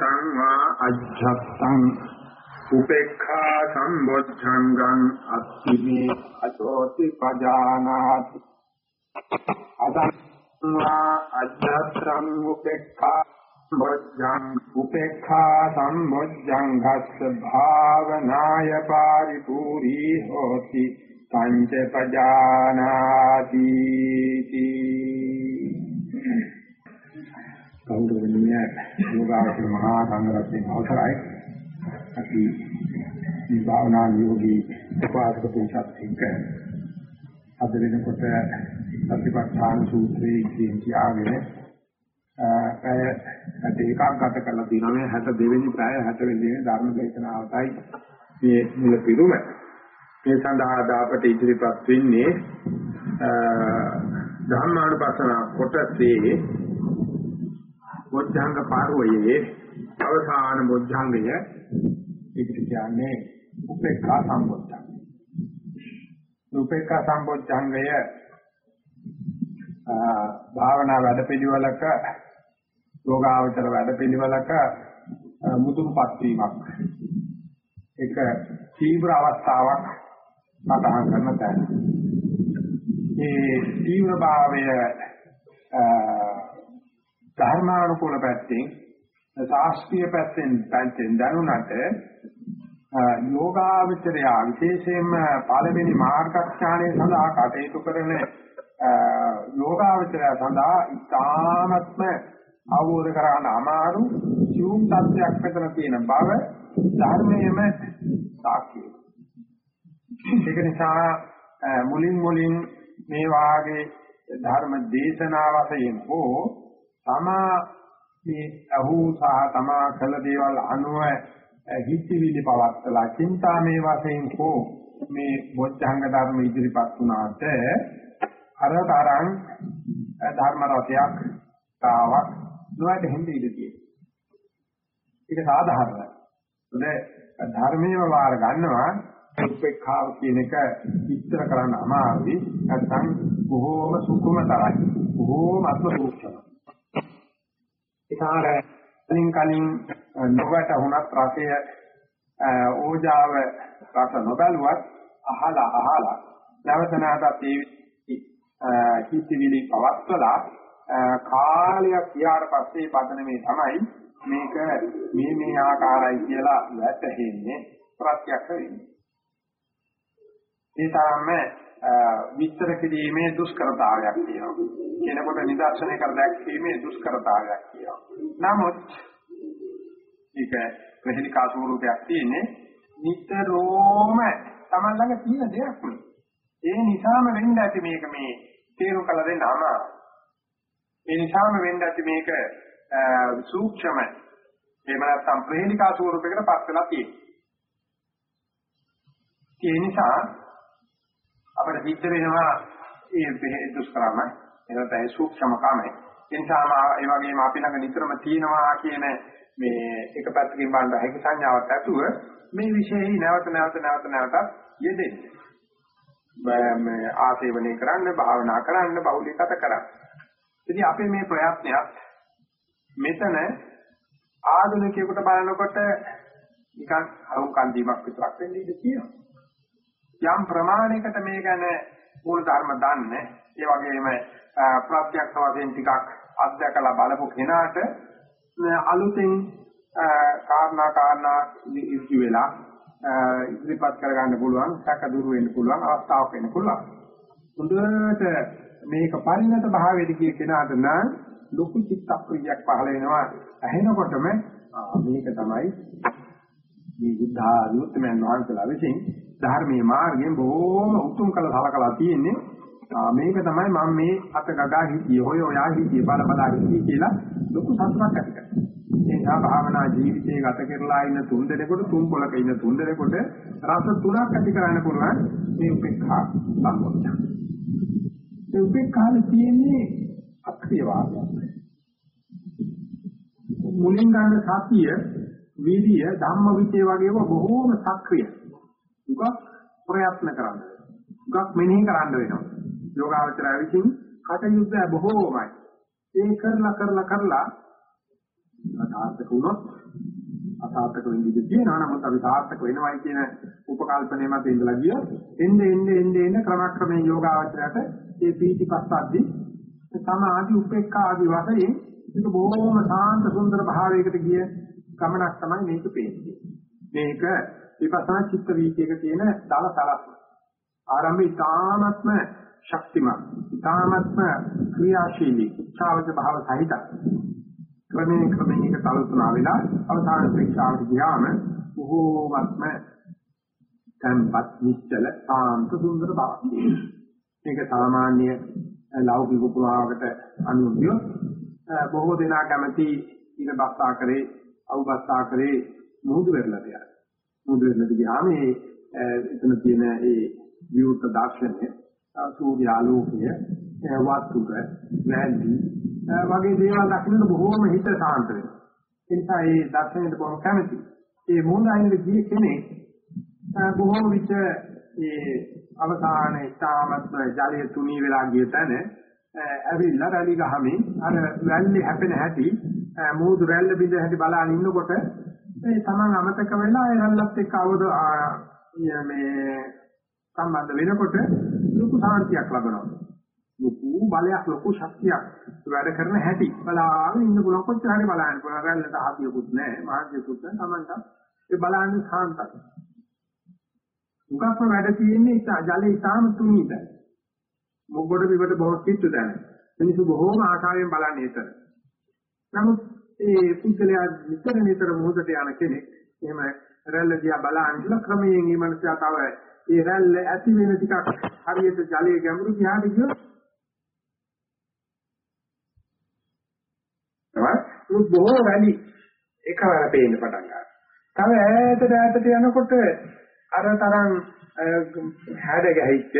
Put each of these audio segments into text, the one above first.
අජත්තං වා අජත්තං උපේක්ඛා සම්බොද්ධංගං අත්තිමේ අතෝති පජානාති අදං වා අජත්තං උපේක්ඛා සම්බොද්ධං උපේක්ඛා සම්බොද්ධං භාවනාය පාරිපූර්ණී හෝති පංච පජානාති කෞරවණීය යෝගාවචර මහා සංඝරත්නයේ අවසරයි. අපි මේ භාවනා යෝගී උපාසක පුරුෂත් එක්ක අද වෙනකොට සතිපට්ඨාන සූත්‍රයේ කියන කියාගෙන අය ඒකාගත කරලා තියෙනවා. මේ 62 වෙනි පැය 60 වෙනි දිනේ ධර්ම දේශනාවටයි මේ මුල පිරුම. මේ සඳහා දාපට ඉදිරිපත් වෙන්නේ ධර්මානුපස්සන කොටසේ බොද්ධංග පාරවයේ අවසාන බොද්ධංගය ඒකට කියන්නේ උපේක්ඛා සම්බොද්ධංග. උපේක්ඛා සම්බොද්ධංගය භාවනා වැඩපිළිවෙලක යෝගාවචර වැඩපිළිවෙලක මුතුන්පත් වීමක්. ඒක තීව්‍ර අවස්ථාවක් සටහන් කරන තැන. ඒ තීව්‍ර භාවය ධර්මානුකූල පැත්තෙන් ශාස්ත්‍රීය පැත්තෙන් පැත්තෙන් දැනුණට යෝගාවචරය විශේෂයෙන්ම පළවෙනි මාර්ගඥානය සඳහා කටයුතු කරන යෝගාවචරය සඳහා ඉතාමත්ම අවබෝධ කරගන්න අමාරු සියුම් තත්ත්වයක් මෙතන තියෙන බව ධර්මයේම සාක්ෂිය. ඒක නිසා මුලින් මුලින් මේ වාගේ ධර්ම දේශනා වශයෙන් හෝ තමා මේ අහූ සහ තමා කළ දේවල් අනුව හිතවිලි පවත්තලා චින්තාමේ වශයෙන් හෝ මේ බොද්ධංග ධර්ම ඉදිරිපත් වුණාට අරතරන් ධර්ම රසයක් තාවක් නොයට හිඳ ඉඳී. ඒක සාධාරණයි. මොකද ධර්මයේ වාර ගන්නවා උපේක්ඛාව කියන එක විස්තර කරන්න අමාරුයි. නැත්නම් බොහෝම සුකුමතරයි. බොහෝම අත්ම සූක්ෂමයි. ඒකාර කලින් කලින් නොවට වුණත් රසය ඕජාව රස නොබැලුවත් අහලා අහලා නැවත නැවතත් ඒ හිතවිලි පවත්වලා කාලයක් ගියාට පස්සේ පදන මේ තමයි මේක මේ මේ ආකාරයි කියලා වැටහෙන්නේ ප්‍රත්‍යක්ෂ වෙන්නේ. ඒ තරම්ම විස්තර කිරීමේ දුෂ්කරතාවයක් තියෙනවා. කෙනෙකුට නිදර්ශනය කර දැක්වීමේ දුෂ්කරතාවයක් තියෙනවා. නමුත් ඒක ප්‍රතිනිකා ස්වරූපයක් තියෙන්නේ නිතරම Taman ළඟ තියෙන දෙයක් නෙවෙයි. ඒ නිසාම වෙන්න ඇති මේක මේ තේරුම් කළ දෙන්න අමාරු. ඒ නිසාම වෙන්න ඇති මේක සූක්ෂම එහෙම නැත්නම් ප්‍රේණිකා ස්වරූපයකට පත් වෙලා තියෙනවා. ඒ නිසා අපිට සිද්ධ වෙනවා ඒ දුෂ්කරම. එනත ඒ සූක්ෂමකම ඒ නිසාම ඒ වගේම අපි ළඟ නිතරම තියෙනවා කියන මේ එක පැත්තකින් බලන හැකි සංඥාවක් ඇතුව මේ විශේෂයි නැවත නැවත නැවත නැවතත් යෙදෙන්නේ. මේ ආසේවනය කරන්න භාවනා කරන්න බහුලීකත කරන්න. ඉතින් අපේ මේ ප්‍රයත්නයක් මෙතන ආධුනිකයෙකුට බලනකොට නිකන් අරුම් කන්දීමක් විතරක් වෙන්නේ ඉඳී තියෙනවා. යම් ප්‍රමාණයකට මේ ගැන මූල ධර්ම දන්නේ ඒ වගේම ප්‍රත්‍යක්ෂ වශයෙන් ටිකක් අත්දකලා බලපු කෙනාට අලුතෙන් කාරණා කාරණා ඉති වෙලා ඉදිරිපත් කරගන්න පුළුවන් සැක දුරු වෙන්න පුළුවන් අවස්ථාවක් වෙන්න පුළුවන්. හොඳට මේක පරිණත භාවයට කිය කෙනාට නම් ලොකු චිත්ත ප්‍රියක් පහළ වෙනවා. ඇහෙනකොටම මේක තමයි මේ බුද්ධ ආධුත්මයන් වහන්සේලා විසින් ධර්මයේ මාර්ගයෙන් බොහෝම උතුම් කළ සලකලා තියෙන්නේ මේක තමයි මම මේ අත ගගා හිතියේ හොය ඔයා හිතියේ බල බලා හිතියේ කියලා ලොකු සතුටක් ඇති කරගන්නවා. ඒ නිසා භාවනා ජීවිතයේ ගත කරලා ඉන්න තුන් දෙනෙකුට තුන් පොලක ඉන්න තුන් දෙනෙකුට රස තුනක් ඇති කරන්න පුළුවන් මේ උපේක්ෂා සම්පෝෂණ. ඒ උපේක්ෂාවේ තියෙන්නේ අක්‍රිය වාදයක්. මුලින් ගන්න සතිය, විරිය, ධම්ම විචේ වගේම බොහෝම සක්‍රිය. උගක් ප්‍රයත්න කරන්න උගක් මෙනෙහි කරන්න වෙනවා යෝගාවචරය විසින් කටයුත්ත බොහෝමයි ඒ කරලා කරලා කරලා සාර්ථක වුණොත් අසාර්ථක වෙන්න ඉඩ තියෙනවා. නමුත් අපි සාර්ථක වෙනවයි කියන උපකල්පනය මත ඉඳලා ගියොත් එnde එnde එnde එnde ක්‍රමක්‍රමයෙන් යෝගාවචරයට මේ පීතිපස්සද්දි සමාධි උපේක්ඛා ආදී වශයෙන් ඒක බොහොම සාන්ත සුන්දර භාවයකට ගිය ගමනක් තමයි මේක පේන්නේ. මේක විපස්සනා චිත්ත වීතියක තියෙන දල සලස්ම. ආරම්භය ඉතාමත්ම ශක්තිමත්, ඉතාමත්ම ක්‍රියාශීලී, උත්සාහක භාව සහිත. ක්‍රමයෙන් ක්‍රමයෙන් එක තලතුණා වෙලා අවසාන ශික්ෂාවට ගියාම බොහෝමත්ම තම්පත් නිශ්චල සාන්ත සුන්දර බවක්. මේක සාමාන්‍ය ලෞකික උපමාවකට අනුගියොත් බොහෝ දෙනා කැමති ඉර බස්සා කරේ අවබස්සා කරේ මුහුදු වෙරළට යන. මුහුදු වෙරළට ගියාම මේ එතන තියෙන ඒ විවෘත දර්ශනය සූර්ය ආලෝකය වස්තුක නැන්දි වගේ දේවල් දකින්න බොහෝම හිත සාන්ත වෙනවා. ඒ නිසා මේ දර්ශනයට බොහොම කැමති. ඒ මූණයිනේ ගිය කෙනෙක් බොහෝම විට ඒ අවසානයේ තාමත්ම ජලය තුනී වෙලා ගිය තැන ඇවිල්ලා රැලි ගහමින් අර වැල්ලේ හැපෙන හැටි මූදු රැල්ල බිඳ හැටි බලන ඉන්නකොට ඒ Taman අමතක වෙලා ඒ රැල්ලත් එක්ක අවද මේ සම්බන්ධ වෙනකොට ලොකු සාන්තියක් ලබනවා. ලොකු බලයක් ලොකු ශක්තියක් වැඩ කරන හැටි බලාගෙන ඉන්න පුළුවන්. කොච්චර හරි බලන්න පුළුවන්. රැල්ලට ආදියකුත් නැහැ මාර්ගයකුත් නැහැ. Tamanට ඒ බලන්නේ සාන්තයි. උගක්ම වැඩ තියෙන්නේ ජලයේ ඉතාම තුනීදයි මොගොඩ විවට බොහෝ කිට්ටු දැන. මිනිස්සු බොහෝම ආශාවෙන් බලන්නේ ඒතර. නමුත් ඒ පුද්ගලයා නිතර නිතර මොහොතට යන කෙනෙක් එහෙම රැල්ල දිහා බලන ඉන්න ක්‍රමයෙන් මේ මනසට තව ඒ රැල්ල ඇති වෙන ටිකක් හරියට ජලයේ ගැඹුරු දිහාට ගියොත් තමයි බොහෝ රැලි එකවර පේන්න පටන් ගන්නවා. තව ඈතට ඈතට යනකොට අර තරම් හැඩ ගැහිච්ච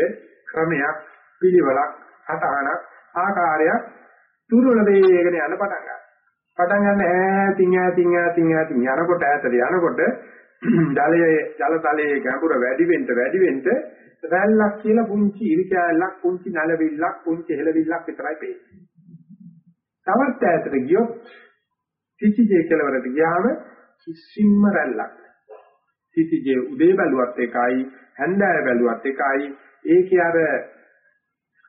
ක්‍රමයක් පිළිවෙලක් හටහනක් ආකාරයක් තුරුල වේගන යන පටන් ගන්නවා. පටන් ගන්න ඈතින් ඈතින් ඈතින් ඈතින් යනකොට ඈතට යනකොට ජලයේ ජල තලයේ ගැඹුර වැඩි වෙන්න වැඩි වෙන්න රැල්ලක් කියලා පුංචි ඉරිකැලක් පුංචි නලවිල්ලක් පුංචි හෙලවිල්ලක් විතරයි පේන්නේ. තවත් ඈතට ගියොත් සිසිජේ කෙලවරට ගියාම කිසිම රැල්ලක් සිසිජේ උදේ බැලුවත් එකයි හැන්දෑව බැලුවත් එකයි ඒකේ අර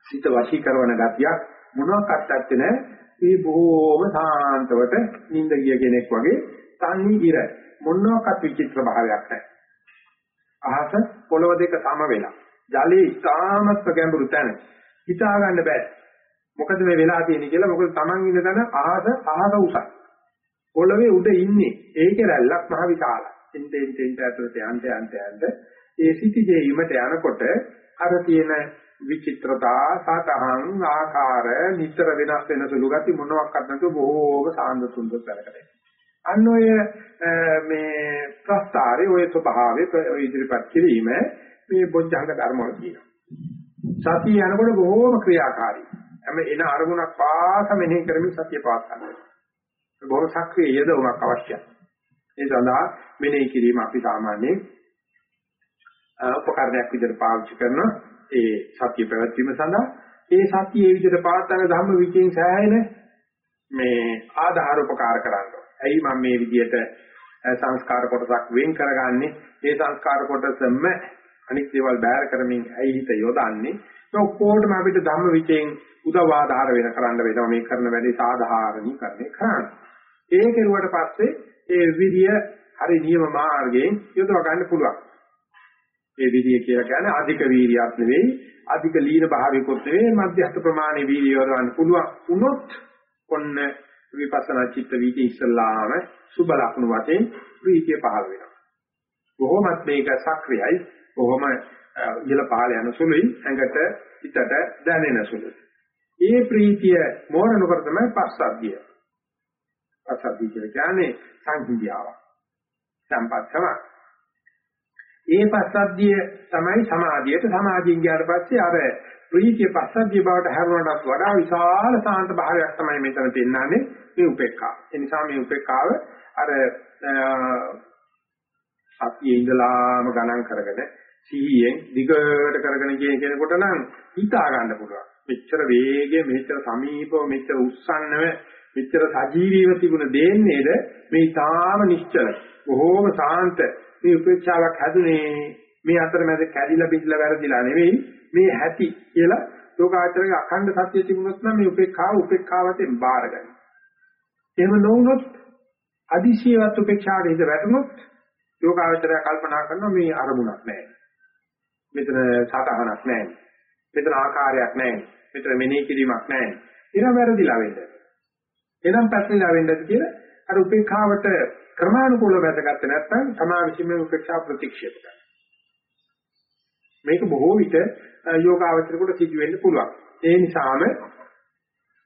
සිත වශී කරන ගතියක් මොනවාක්වත් ඇත්තේ නැහැ. මේ බොහෝම සාන්තවට නිින්ද ගිය කෙනෙක් වගේ තනි ඉර මොනවාක්වත් විචිත්‍ර භාවයක් නැහැ. අහස පොළව දෙක සම වෙලා. ජලයේ ඉතාමත් ගැඹුරු තැන. හිතා ගන්න බෑ. මොකද මේ වෙලා තියෙන්නේ කියලා මොකද Taman ඉන්න තැන අහස අහස උසයි. පොළවේ උඩ ඉන්නේ ඒකේ රැල්ලක් මහ විශාලයි. එන්ට එන්ට එන්ට ඇතුළට යන්න යන්න යන්න ඒ සිටිජේ යීමට යනකොට අර තියෙන විචිත්‍රතා සතහන් ආකාර නිතර වෙනස් වෙන සුළු ගති මොනවාක්වත් නැතුව බොහෝම සාන්ද සුන්දර කරකට. අන්න ඔය මේ ප්‍රස්තාරේ ඔය ස්වභාවයේ ඔය ඉදිරිපත් කිරීම මේ බොජ්ජංග ධර්ම වල කියනවා. සතිය යනකොට බොහෝම ක්‍රියාකාරී. හැම එන අරමුණක් පාස මෙනෙහි කරමින් සතිය පාස් කරනවා. බොහෝ සක්‍රීය යෙදවීමක් අවශ්‍යයි. ඒ සඳහා මෙනෙහි කිරීම අපි සාමාන්‍යයෙන් උපකරණයක් විදිහට පාවිච්චි කරනවා. ඒ සතිය පැවැත්වීම සඳහා ඒ සතිය ඒ විදිහට පාත්තන ධම්ම විචින් සෑහෙන මේ ආධාර උපකාර කරනවා. ඇයි මම මේ විදිහට සංස්කාර කොටසක් වෙන් කරගන්නේ? ඒ සංස්කාර කොටසම අනිත් දේවල් බෑර කරමින් ඇයි හිත යොදන්නේ? ඒ ඔක්කොටම අපිට ධම්ම විචෙන් උදව් ආධාර වෙන කරන්න වෙනවා මේ කරන වැඩේ සාධාරණීකරණය කරන්න. ඒ කෙරුවට පස්සේ ඒ විදිය හරි නියම මාර්ගයෙන් යොදව ගන්න පුළුවන්. ඒ විදිය කියලා කියන්නේ අධික වීර්යයක් නෙවෙයි අධික ලීන භාවයකොත් නෙවෙයි මධ්‍යස්ථ ප්‍රමාණයේ වීර්යය වරවන්න පුළුවන් වුණොත් ඔන්න විපස්සනා චිත්ත වීති ඉස්සල්ලාම සුබ ලක්ෂණ වශයෙන් ප්‍රීතිය පහළ වෙනවා. බොහොමත් මේක සක්‍රියයි බොහොම ඉහළ පහළ යන සුළුයි ඇඟට හිතට දැනෙන සුළුයි. ඒ ප්‍රීතිය මෝරණකර තමයි පස්සද්ධිය. පස්සද්ධිය කියන්නේ සංහිඳියාව. සම්පත්තම ඒ පස්සද්ධිය තමයි සමාධියට සමාධියෙන් ගියාට පස්සේ අර ප්‍රීතිය පස්සද්ධිය බවට හැරුණාට වඩා විශාල සාන්ත භාවයක් තමයි මෙතන පෙන්වන්නේ මේ උපේක්ඛා. ඒ නිසා මේ උපේක්ඛාව අර සතියේ ඉඳලාම ගණන් කරගෙන සිහියෙන් දිගට කරගෙන කියන කෙනෙකුට නම් හිතා ගන්න පුළුවන්. මෙච්චර වේගය මෙච්චර සමීපව මෙච්චර උස්සන්නව මෙච්චර සජීවීව තිබුණ දෙන්නේද මේ තාම නිශ්චල බොහෝම සාන්ත මේ උපේක්ෂාවක් හැදුනේ මේ අතරමැද කැඩිලා බිඳලා වැරදිලා නෙවෙයි මේ හැටි කියලා ලෝකාචරයේ අඛණ්ඩ සත්‍ය තිබුණොත් නම් මේ උපේක්ඛාව උපේක්ඛාවතෙන් බාරගන්න. එහෙම නොවුනොත් අදිශීවත් උපේක්ෂාවට හිත වැටුනොත් ලෝකාචරය කල්පනා කරනවා මේ අරමුණක් නැහැ. මෙතන සාතහනක් නැහැ. මෙතන ආකාරයක් නැහැ. මෙතන මෙනෙහි කිරීමක් නැහැ. එනම් වැරදිලා වෙන්න. එනම් පැටලිලා වෙන්නද කියලා අර උපේක්ෂාවට ක්‍රමානුකූලව වැදගත් නැත්නම් තමා විසින්ම උපේක්ෂා ප්‍රතික්ෂේප කරනවා. මේක බොහෝ විට යෝගාවචරයට සිදු වෙන්න පුළුවන්. ඒ නිසාම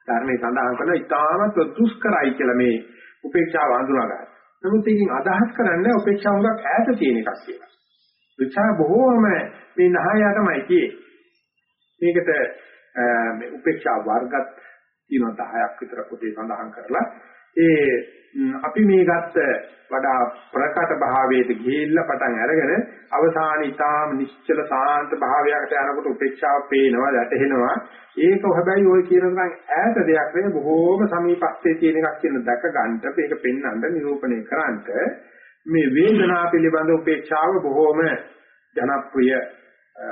ධර්මයේ සඳහන් කරන ඉතාමත් දුෂ්කරයි කියලා මේ උපේක්ෂාව හඳුනා ගන්න. නමුත් ඒකෙන් අදහස් කරන්නේ උපේක්ෂාව උගක් ඈත තියෙන එකක් කියලා. විචාර බොහෝම මේ නහයටමයි කියේ. මේකට මේ උපේක්ෂා වර්ගත් තියෙනවා 10ක් විතර පොතේ සඳහන් කරලා ඒ අපි මේ ගත්ත වඩා ප්‍රකට භාවයට ගිහිල්ලා පටන් අරගෙන අවසාන ඊටාම නිශ්චල සාන්ත භාවයකට යනකොට උපේක්ෂාව පේනවා වැටහෙනවා. ඒක හැබැයි ওই කියන තරම් ඈත දෙයක් නෙවෙයි බොහෝම සමීපස්තේ තියෙන එකක් කියන දැක ගන්නට මේක පෙන්වන්න නිරූපණය කරන්නට මේ වේදනා පිළිබඳ උපේක්ෂාව බොහෝම ජනප්‍රිය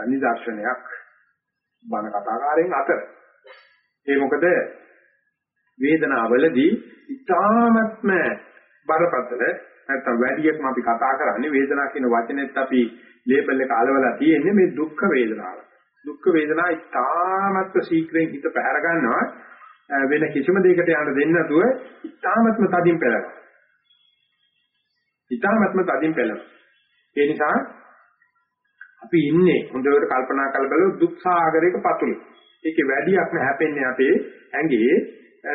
නිදර්ශනයක් බණ කතාකාරයන් අතර. ඒ මොකද? වේදනාවලදී ඉතාමත්ම බරපතල නැත්නම් වැඩියක්ම අපි කතා කරන්නේ වේදනාව කියන වචනේත් අපි ලේබල් එක අලවලා තියෙන්නේ මේ දුක්ඛ වේදනාව. දුක්ඛ වේදනාව ඉතාමත්ම ශීක්‍රයෙන් හිත පැහැර ගන්නවා වෙන කිසිම දෙයකට යන්න දෙන්නේ නැතුව ඉතාමත්ම තදින් පෙළනවා. ඉතාමත්ම තදින් පෙළනවා. ඒ නිසා අපි ඉන්නේ හොඳට කල්පනා කරලා බලුවොත් දුක් සාගරයක පතුලේ. ඒකේ වැඩියක් නැහැපෙන්නේ අපේ ඇඟේ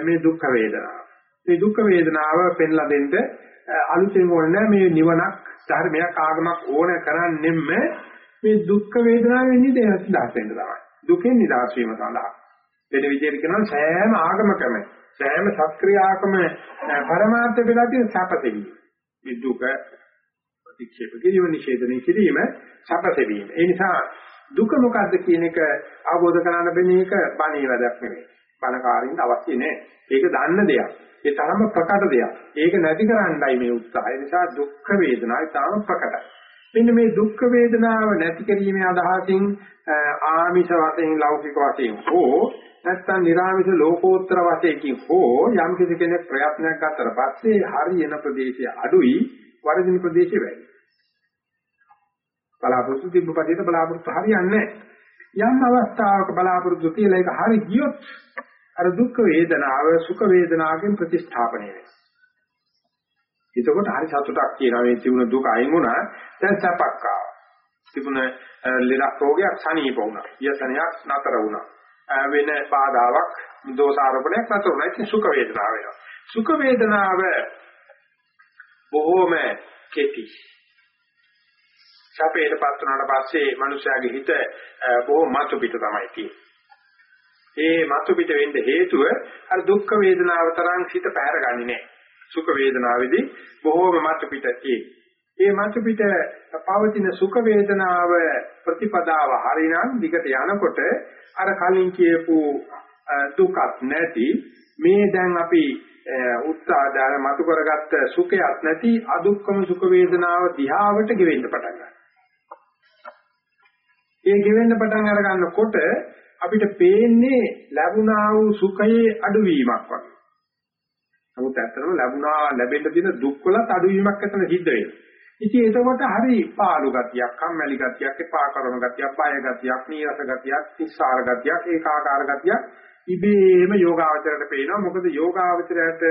මේ දුක් වේදනාව. මේ දුක් වේදනාව පෙන්ලා දෙන්න අලුතෙන් ඕනේ මේ නිවනක් ධර්මයක් ආගමක් ඕන කරන්නෙම මේ දුක් වේදනාවෙන් නිදහස් වෙන්න තමයි. දුකෙන් නිදහස් වීම සඳහා. වෙන විදිහට කියනවා සෑම ආගමකම සෑම සත්‍ක්‍රියාකම පරමාර්ථ වෙලා තියෙන සැපතෙවි. මේ දුක ප්‍රතික්ෂේප කිරීම නිෂේධනය කිරීම සැපතෙවීම. ඒ නිසා දුක මොකද්ද කියන එක අවබෝධ කරගන්න බැරි එක බණේ වැඩක් නෙවෙයි. බණකාරින්ට අවශ්‍ය නැහැ. ඒක දන්න දෙයක්. ඒ තරම ප්‍රකට දෙයක්. ඒක නැති කරන්නයි මේ උත්සාහය. නිසා දුක් වේදනාව තාම ප්‍රකටයි. මෙන්න මේ දුක් වේදනාව නැති කිරීමේ අදහසින් ආමිෂ වශයෙන් ලෞකික වශයෙන් හෝ නැත්නම් නිර්ආමිෂ ලෝකෝත්තර වශයෙන් හෝ යම් කෙනෙක් ප්‍රයත්නයක් ගන්නතර පස්සේ හරියන ප්‍රදේශය අඩුයි වරදින ප්‍රදේශය වැඩි. බලාපොරොත්තු තිබ්බ පදිට බලාපොරොත්තු හරියන්නේ යම් අවස්ථාවක බලාපොරොත්තු කියලා ඒක හරි ගියොත් අර දුක් වේදනාව සුඛ වේදනාවෙන් ප්‍රතිස්ථාපනය වෙනවා. එතකොට හරි සතුටක් කියනවා මේ තිබුණ දුක අයින් වුණා දැන් සැපක් ආවා. තිබුණ ලෙඩක් රෝගයක් සනීප වුණා. යසනයක් නතර වුණා. වෙන බාධාවක් දෝෂාරෝපණයක් නතර වුණා. ඒක සුඛ වේදනාව වෙනවා. සුඛ වේදනාව බොහෝම කෙටි. සැපේටපත් වුණාට පස්සේ මනුෂයාගේ හිත බොහෝ මතු පිට තමයි තියෙන්නේ. ඒ මතු පිට වෙන්න හේතුව අර දුක් වේදනාව තරම් හිත පැහැරගන්නේ නැහැ. සුඛ වේදනාවේදී බොහෝම මතු පිටේ. ඒ මතු පිට පවතින සුඛ වේදනාව ප්‍රතිපදාව හරිනම් දිගට යනකොට අර කලින් කියපු දුකක් නැති මේ දැන් අපි උත්සාහදාන මතු කරගත්ත සුඛයක් නැති අදුක්කම සුඛ වේදනාව දිහාවට ගෙවෙන්න පටන් ගන්නවා. ඒ ගෙවෙන්න පටන් අර ගන්නකොට අපිට පේන්නේ ලැබුණා වූ සුඛයේ අඩුවීමක් වගේ. නමුත් ඇත්තටම ලැබුණා ලැබෙන්න තියෙන දුක් වලත් අඩුවීමක් ඇතන සිද්ධ වෙනවා. ඉතින් එතකොට හරි පාළු ගතියක්, කම්මැලි ගතියක්, එපා කරන ගතියක්, බය ගතියක්, නීරස ගතියක්, තිස්සාර ගතියක්, ඒකාකාර ගතියක් ඉබේම යෝගාවචරයට පේනවා. මොකද යෝගාවචරයට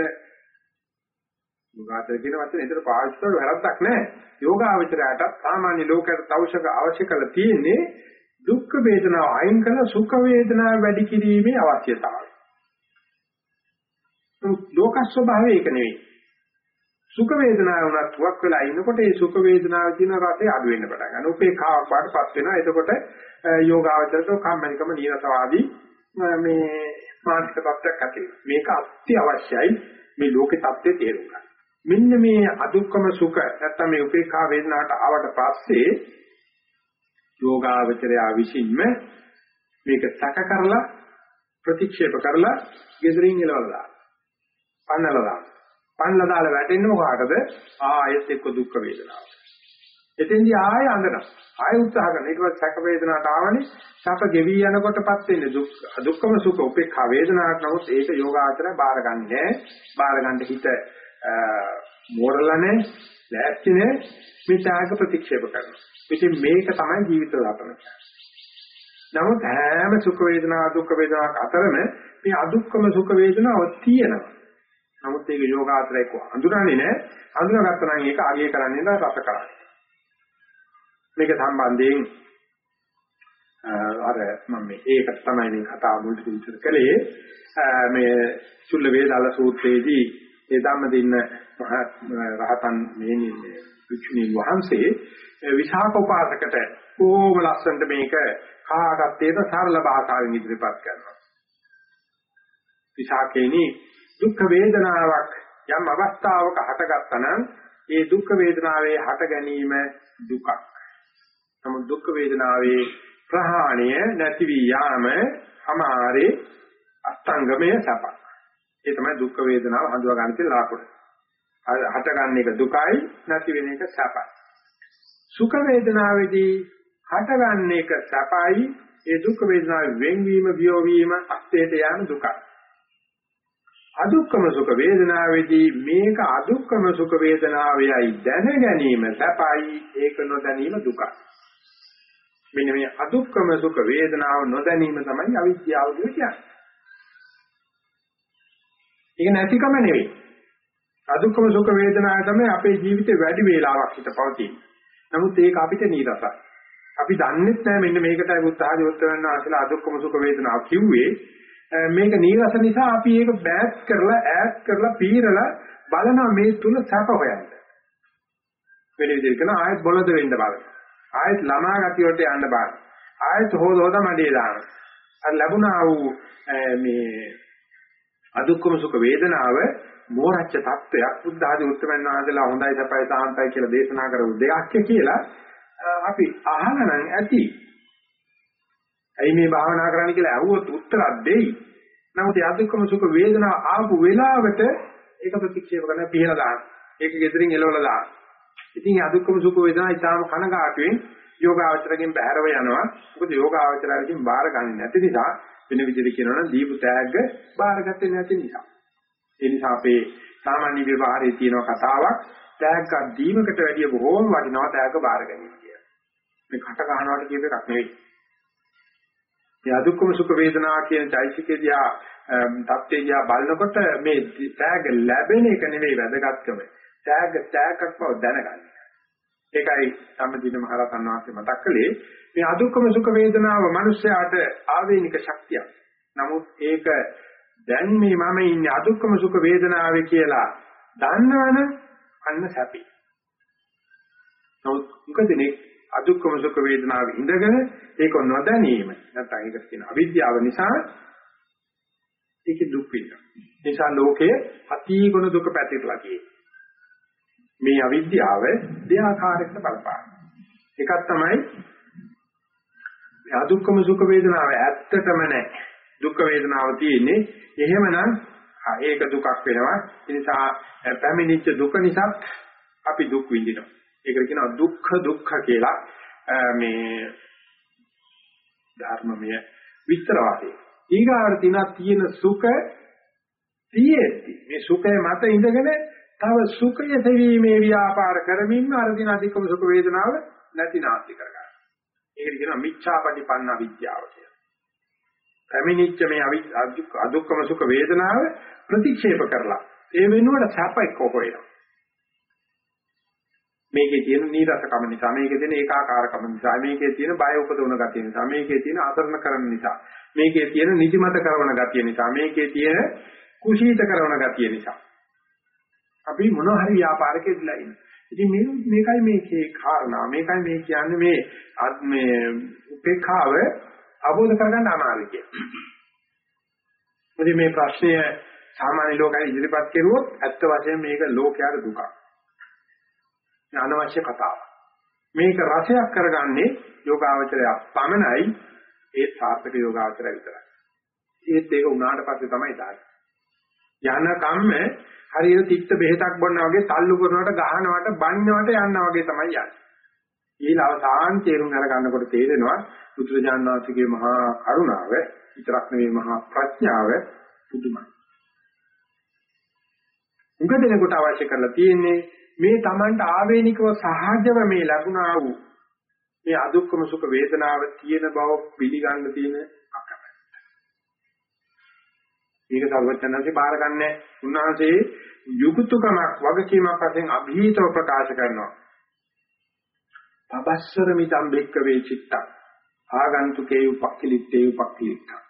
යෝගාචර කියන වචනේ ඒතර පාවිච්චි කරලා වැරද්දක් නැහැ. යෝගාවචරයටත් සාමාන්‍ය ලෝකයට අවශ්‍ය අවශ්‍ය කරලා තියෙන්නේ දුක් වේදනාව අයින් කරලා සුඛ වේදනාව වැඩි කිරීමේ අවශ්‍යතාවය. ලෝක ස්වභාවය ඒක නෙවෙයි. සුඛ වේදනාව උනත් වක් වෙලා ඉන්නකොට ඒ සුඛ වේදනාවේ තියෙන රසය අඩු වෙන්න පටන් ගන්නවා. උපේක්ෂාවක් වඩපත් වෙනවා. එතකොට යෝගාවචරයට කම්මැලිකම නිරසවාදී මේ මානසික තත්ත්වයක් ඇති වෙනවා. මේක අත්‍යවශ්‍යයි මේ ලෝකේ தත්ත්වය තේරුම් ගන්න. මෙන්න මේ අදුක්කම සුඛ නැත්තම් මේ උපේක්ෂා වේදනාවට ආවට පස්සේ යෝගාවචරයා විසින්ම මේක සැක කරලා ප්‍රතික්ෂේප කරලා gedirin එලවලා පන්නලා දාන්න. පන්නලා දාලා වැටෙන්නේ මොකටද? ආයෙත් එක්ක දුක් වේදනාව. එතෙන්දී ආයෙ අඳනවා. ආයෙ උත්සාහ කරනවා. ඊට පස්සේ සැක වේදනාවට ආවනේ සැප ගෙවි යනකොටපත් වෙන්නේ දුක් දුක්ඛම සුඛ උපේක්ඛා වේදනාවක් නමුත් ඒක යෝගාචරය බාරගන්නේ බාරගන්න හිත මෝරලනේ ලෑස්තිනේ මේ ත්‍යාග ප්‍රතික්ෂේප කරනවා. ඉතින් මේක තමයි ජීවිත ලබන නමුත් හැම සුඛ වේදනා දුක්ඛ වේදනාවක් අතරම මේ අදුක්කම සුඛ වේදනාව තියෙනවා. නමුත් ඒක යෝගාචරයක අඳුරන්නේ නැහැ. අඳුරගත්තා නම් ඒක අගය කරන්නේ නැහැ රස කරන්නේ. මේක සම්බන්ධයෙන් අර මම මේ ඒක තමයි මේ කතාව මුලට විතර කළේ මේ චුල්ල වේදාල සූත්‍රයේදී ඒ ධම්මදින්න රහතන් මේ විචුණී වහන්සේ විශාඛ උපාසකට කොහොම ලස්සනට මේක කාගත්තේද සරල භාෂාවෙන් ඉදිරිපත් කරනවා විශාඛේනි දුක් වේදනාවක් යම් අවස්ථාවක හටගත්තා නම් ඒ දුක් වේදනාවේ හට ගැනීම දුකක් නමුත් දුක් වේදනාවේ ප්‍රහාණය නැති වී යාම අමාරේ අස්තංගමය සපක්. ඒ තමයි දුක් වේදනාව හඳුනා ගන්න තියෙන ලාකුණ. හට ගන්න එක දුකයි නැති වෙන එක සපයි. සුඛ වේදනාවේදී හට ගන්න එක සපයි ඒ දුක් වේදනාවේ වෙන්වීම වියෝ වීම අස්තේට යන දුකයි. අදුක්කම සුඛ වේදනාවේදී මේක අදුක්කම සුඛ වේදනාවයයි දැන ගැනීම සපයි ඒක නොදැනීම දුකයි. මෙන්න මේ අදුක්කම සුඛ වේදනාව නොදැනීම තමයි අවිද්‍යාව කියන්නේ. ඒක නැතිකම නෙවෙයි. අදුක්කම සුඛ වේදනාව තමයි අපේ ජීවිතේ වැඩි වේලාවක් හිට පවතින. නමුත් ඒක අපිට නීරසයි. අපි දන්නේත් නැහැ මෙන්න මේකටයි උත්සාහය උත්තරන්න ආසලා අදුක්කම සුඛ වේදනාව කිව්වේ. මේක නීරස නිසා අපි ඒක බෑත් කරලා ඈත් කරලා පීරලා බලනවා මේ තුල සැප හොයන්න. වෙන විදිහට කරන ආයෙත් බොළඳ වෙන්න බලන්න. ආයෙත් ළමා ගතිය වලට යන්න බෑ. ආයෙත් හොද හොද මඩේ දාන. අර ලැබුණා වූ මේ අදුක්කම සුඛ වේදනාව මෝරච්ච තත්වයක් බුද්ධ ආදී උත්තරමන් වහන්සේලා හොඳයි සපයි සාන්තයි කියලා දේශනා කරපු දෙයක් කියලා අපි අහනනම් ඇති. ඇයි මේ භාවනා කරන්න කියලා අහුවොත් උත්තරක් දෙයි. නමුත් අදුක්කම සුඛ වේදනාව ආපු වෙලාවට ඒක ප්‍රතික්ෂේප කරන්න පිහලා දාන්න. ඒක gedirin එලවලා දාන්න. ඉතින් අදුක්කම සුඛ වේදනා ඊටාම කනගාටුවෙන් යෝගාවචරයෙන් බැහැරව යනවා. මොකද යෝගාවචරය විසින් බාර ගන්න නැති නිසා වෙන විදිහට කියනවනම් දීපු තෑග්ග බාරගත්තේ නැති නිසා. ඒ නිසා අපේ සාමාන්‍ය ව්‍යවහාරයේ තියෙන කතාවක් තෑග්ගක් දීමකට වැඩිය බොහෝම වටිනවා තෑග්ග බාර ගැනීම කියලා. මේ කට ගන්නවට කියප එකක් නෙවෙයි. මේ අදුක්කම සුඛ වේදනා කියන চৈতසිකේදී තත්ත්වය දිහා බලනකොට මේ තෑග්ග ලැබෙන එක නෙවෙයි වැදගත්කම. තෑග්ග තෑග්ගක් බව දැනගන්න. ඒකයි සම්මදින මහරහතන් වහන්සේ මතක් කළේ මේ අදුක්කම සුඛ වේදනාව මිනිස්යාට ආවේනික ශක්තියක්. නමුත් ඒක දැන් මේ මම ඉන්නේ අදුක්කම සුඛ වේදනාවේ කියලා දන්නවනම් අන්න සැපි. නමුත් මොකදනේ අදුක්කම සුඛ වේදනාව ඉඳගෙන ඒක නොදැනීම නැත්නම් ඒක කියන අවිද්‍යාව නිසා ඒක දුක් විඳිනවා. නිසා ලෝකයේ අති ගුණ දුක පැතිරලා තියෙනවා. මේ අවිද්‍යාව දෙආකාරයකට බලපාන. එකක් තමයි අදුක්කම සුඛ වේදනාව ඇත්තටම නැහැ. දුක් වේදනාව තියෙන්නේ එහෙමනම් ඒක දුකක් වෙනවා. ඒ නිසා පැමිණිච්ච දුක නිසා අපි දුක් විඳිනවා. ඒකට කියනවා දුක්ඛ දුක්ඛ කියලා මේ ධර්මමය විස්තර වාසේ. ඊගාවට තියෙන සුඛ තියෙද්දි මේ සුඛය මත ඉඳගෙන තව සුඛය සෙවීමේ ව්‍යාපාර කරමින් අර දින අධිකම සුඛ වේදනාව නැති නාස්ති කරගන්න. ඒකට කියනවා මිච්ඡාපටිපන්න විද්‍යාව කියලා. පැමිණිච්ච මේ අදුක්කම සුඛ වේදනාව ප්‍රතික්ෂේප කරලා ඒ වෙනුවට සැප එක්ක හොයනවා. මේකේ තියෙන නීරසකම නිසා මේකේ තියෙන ඒකාකාරකම නිසා මේකේ තියෙන බය උපදවන ගතිය නිසා මේකේ තියෙන අසරණ කරන නිසා මේකේ තියෙන නිදිමත කරන ගතිය නිසා මේකේ තියෙන කුසීත කරන ගතිය නිසා අපි මොන හරි ව්‍යාපාරකෙදලා ඉන්නේ. ඉතින් මේ මේකයි මේකේ කාරණා. මේකයි මේ කියන්නේ මේ මේ උපේක්ෂාව අවබෝධ කරගන්න අමාරුයි කියන්නේ. මේ ප්‍රශ්නය සාමාන්‍ය ලෝකයේ ඉදිරිපත් කෙරුවොත් ඇත්ත වශයෙන් මේක ලෝකයාට දුකක්. අනවශ්‍ය කතාවක්. මේක රසයක් කරගන්නේ යෝගාවචරය පමණයි ඒ සාර්ථක යෝගාවචරය විතරයි. ඒත් ඒක උනාට පස්සේ තමයි දාන්නේ. යන කම්ම හරියට තිත්ත බෙහෙතක් බොන්නා වගේ තල්ලු කරනවට ගහනවට බනිනවට යනවා වගේ තමයි යන්නේ. ඊළ අවසාන තේරුම් අරගන්නකොට තේරෙනවා බුදුරජාණන් වහන්සේගේ මහා කරුණාව විතරක් නෙවෙයි මහා ප්‍රඥාව පුදුමයි. උඟ දෙනකොට අවශ්‍ය කරලා තියෙන්නේ මේ Tamanට ආවේනිකව සහජව මේ ලැබුණා වූ මේ අදුක්කම සුඛ වේදනාව තියෙන බව පිළිගන්න තියෙන අකමැත්ත. මේක සර්වඥාන්සේ බාරගන්නේ උන්වහන්සේ යුක්තුකමක් වගකීමක් වශයෙන් અભීතව ප්‍රකාශ කරනවා. පබස්සර මිදම් බෙක්ක වේ චිත්තං ආගන්තුකේ උපක්ඛලිටේ උපක්ඛලිට්ඨං.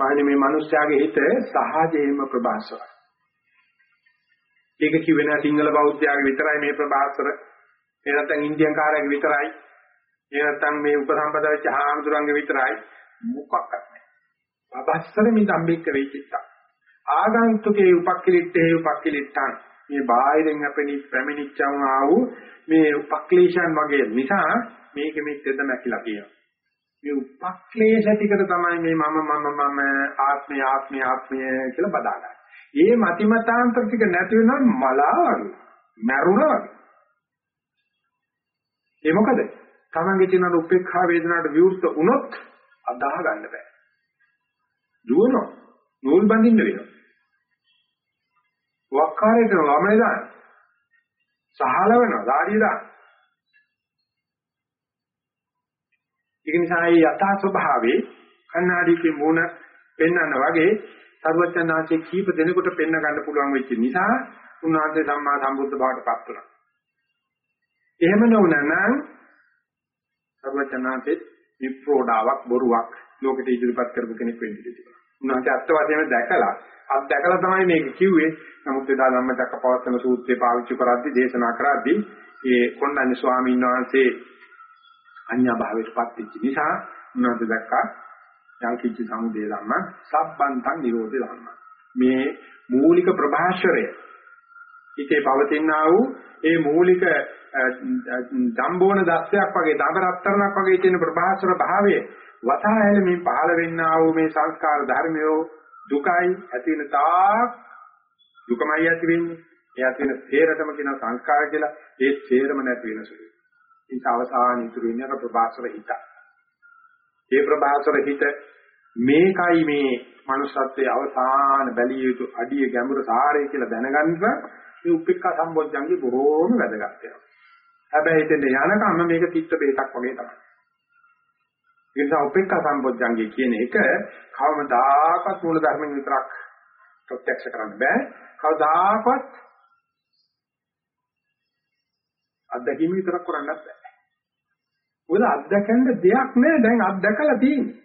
මාන්නේ මේ මිනිස්යාගේ හිත සහජයෙන්ම ප්‍රබාසරයි. ඒක කිව්වේ නෑ සිංහල බෞද්ධයාගේ විතරයි මේ ප්‍රබාසර. ඒ නැත්නම් ඉන්දියන් කාරයාගේ විතරයි. ඒ නැත්නම් මේ උපසම්පද වෙච්ච හාමුදුරන්ගේ විතරයි. මොකක්වත් නෑ. පබස්සර මිදම් බෙක්ක වේ චිත්තං. ආගන්තුකේ උපක්ඛලිටේ උපක්ඛලිට්ඨං. මේ බාහිරින් අපෙනි පැමිණිච්චම ආ වූ මේ උපක්ලේශයන් වගේ නිසා මේක මෙච්චර නැකිලා කියනවා. මේ උපක්ලේශ ටිකට තමයි මේ මම මම මම ආත්මය ආත්මය ආත්මය කියලා බදාගන්නේ. ඒ මතිමතාන්තර ටික නැති වෙනවා මලා වගේ. මැරුණා වගේ. ඒ මොකද? තමන්ගේ තියෙන උපේක්ෂා වේදනාවට විවෘත වුණොත් අදාහ ගන්න බෑ. දුවනවා. නූල් බඳින්න වෙනවා. වක්කාරයට ළමයි දාන්න. සහලවනවා, ධාරිය දාන්න. ඒක නිසා මේ යථා ස්වභාවයේ කන්නාඩිකේ මූණ පෙන්වන්න වගේ සර්වඥාන්සේ කීප දෙනෙකුට පෙන්න ගන්න පුළුවන් වෙච්ච නිසා උන්වහන්සේ සම්මා සම්බුද්ධ බවට පත් වුණා. එහෙම නොවුනනම් සර්වඥාන්සේ විප්‍රෝඩාවක් බොරුවක් ලෝකෙට ඉදිරිපත් කරපු කෙනෙක් වෙන්න ඉතියි. උන්වහන්සේ අත්ත වශයෙන්ම දැකලා අත් දැකලා තමයි මේක කිව්වේ. නමුත් එදා ධම්මචක්කපවත්තන සූත්‍රය පාවිච්චි කරද්දී දේශනා කරද්දී ඒ කොණ්ඩඤ්ඤ ස්වාමීන් වහන්සේ අඤ්ඤා භාවයටපත් වෙච්ච නිසා උන්වහන්සේ දැක්කා යම් කිසි සමුදේ ධම්ම සබ්බන්තං නිරෝධේ ධම්ම. මේ මූලික ප්‍රභාෂරය හිතේ පවතිනා වූ ඒ මූලික දම්බෝන දස්සයක් වගේ දබරත්තරණක් වගේ තියෙන ප්‍රභාෂර භාවයේ වතාහැල මේ පහළ වෙන්නා වූ මේ සංස්කාර ධර්මයෝ දුකයි ඇති වෙන තාක් දුකමයි ඇති වෙන්නේ. ඒ ඇති වෙන තේරතම කියන සංස්කාර කියලා ඒ තේරම නැති වෙන සුළුයි. ඒක අවසාන ඉතුරු වෙන්නේ අර ප්‍රභාසර හිත. ඒ ප්‍රභාසර හිත මේකයි මේ manussත්වයේ අවසාන බැලිය යුතු අඩිය ගැඹුර සාරය කියලා දැනගන්න මේ උපේක්ඛා සම්බොජ්ජංගේ බොහෝම වැදගත් වෙනවා. හැබැයි එතෙන් යනකම් මේක තිත්ත බේතක් වගේ තමයි. ඒ නිසා උපේක්ඛා සම්බොජ්ජංගේ කියන එක කවමදාකවත් මූල ධර්මෙන් විතරක් ප්‍රත්‍යක්ෂ කරන්න බෑ. කවදාකවත් අත්දැකීම විතරක් කරන්නත් බෑ. මොකද අත්දැකන්න දෙයක් නෑ දැන් අත්දැකලා තියෙන්නේ.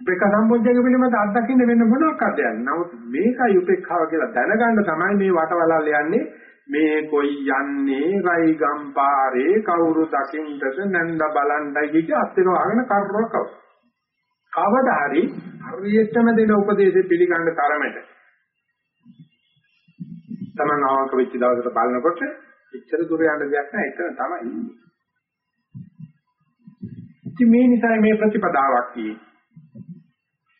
උපේක්ඛා සම්බොජ්ජංගේ පිළිබඳ අත්දකින්න වෙන මොනවාක්ද යන්නේ. නමුත් මේකයි උපේක්ඛාව කියලා දැනගන්න තමයි මේ වටවලල් යන්නේ මේ කොයි යන්නේ රයිගම් පාරේ කවුරු දකින්නද නැන්ද බලන්නයි කිය අත්දෙක වහගෙන කරුරකව. කවදා හරි හරියටම දෙන උපදේශෙ පිළිගන්න තරමට තමන් ආවක වෙච්ච දවසට බලනකොට එච්චර දුර යන්න දෙයක් නැහැ එතන තමයි ඉන්නේ. ඉතින් මේ නිසා මේ ප්‍රතිපදාවක් තියෙන්නේ.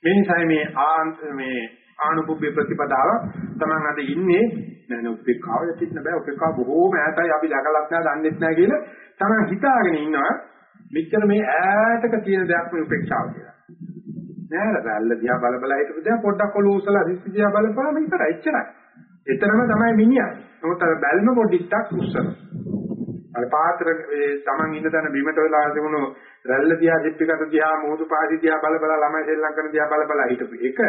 මේ නිසා මේ ආන්ත මේ ආනුභුබ්බේ ප්‍රතිපදාව තමන් අද ඉන්නේ නෑ නෑ උපේක්ඛාව යටින්න බෑ උපේක්ඛාව බොහෝම ඈතයි. අපි දැකලත් නෑ දන්නෙත් නෑ කියලා තමයි හිතාගෙන ඉන්නවා. මෙච්චර මේ ඈතක තියෙන දෙයක් මේ උපේක්ෂාව කියලා. නෑ රැල්ල දිහා බල බල හිටපු දැන් පොඩ්ඩක් ඔලුව උසලා රිස්සි දිහා බලපුවාම ඉතරයි එච්චරයි. එතරම් තමයි මිනිහා. නමුත් අර බැල්ම පොඩ්ඩක් උස්සන. අර පාත්‍ර ඒ Taman ඉන්න තැන බිමට වෙලා තිබුණු රැල්ල දිහා දිප්පිකට දිහා මොහොතු පාසි දිහා බල බල ළමයි ශ්‍රී ලංකන දිහා බල බල හිටපු එක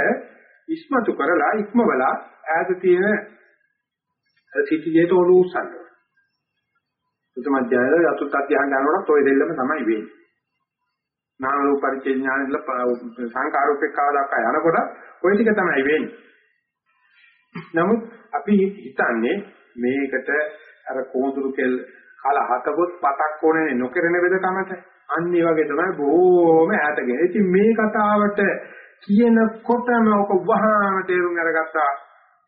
ඉස්මතු කරලා ඉක්මවලා ඈත තියෙන සිටිජේට ඔලු උස්සන්නේ. ප්‍රථම අධ්‍යයය අතුත් අධ්‍යයන ගන්නකොට ඔය දෙල්ලම තමයි වෙන්නේ. නාම රූප පරිච්ඡේද ඥානෙල සංකාරූපේකාව දක්වා යනකොට ඔය ටික තමයි වෙන්නේ. නමුත් අපි හිතන්නේ මේකට අර කෝඳුරු කෙල් කල හතකොත් පතක් ඕනේ නොකරන වෙදකමට අන්න ඒ වගේ තමයි බොහොම ඈතගෙන. ඉතින් මේ කතාවට කියනකොටම ඔක වහාම තේරුම් අරගත්තා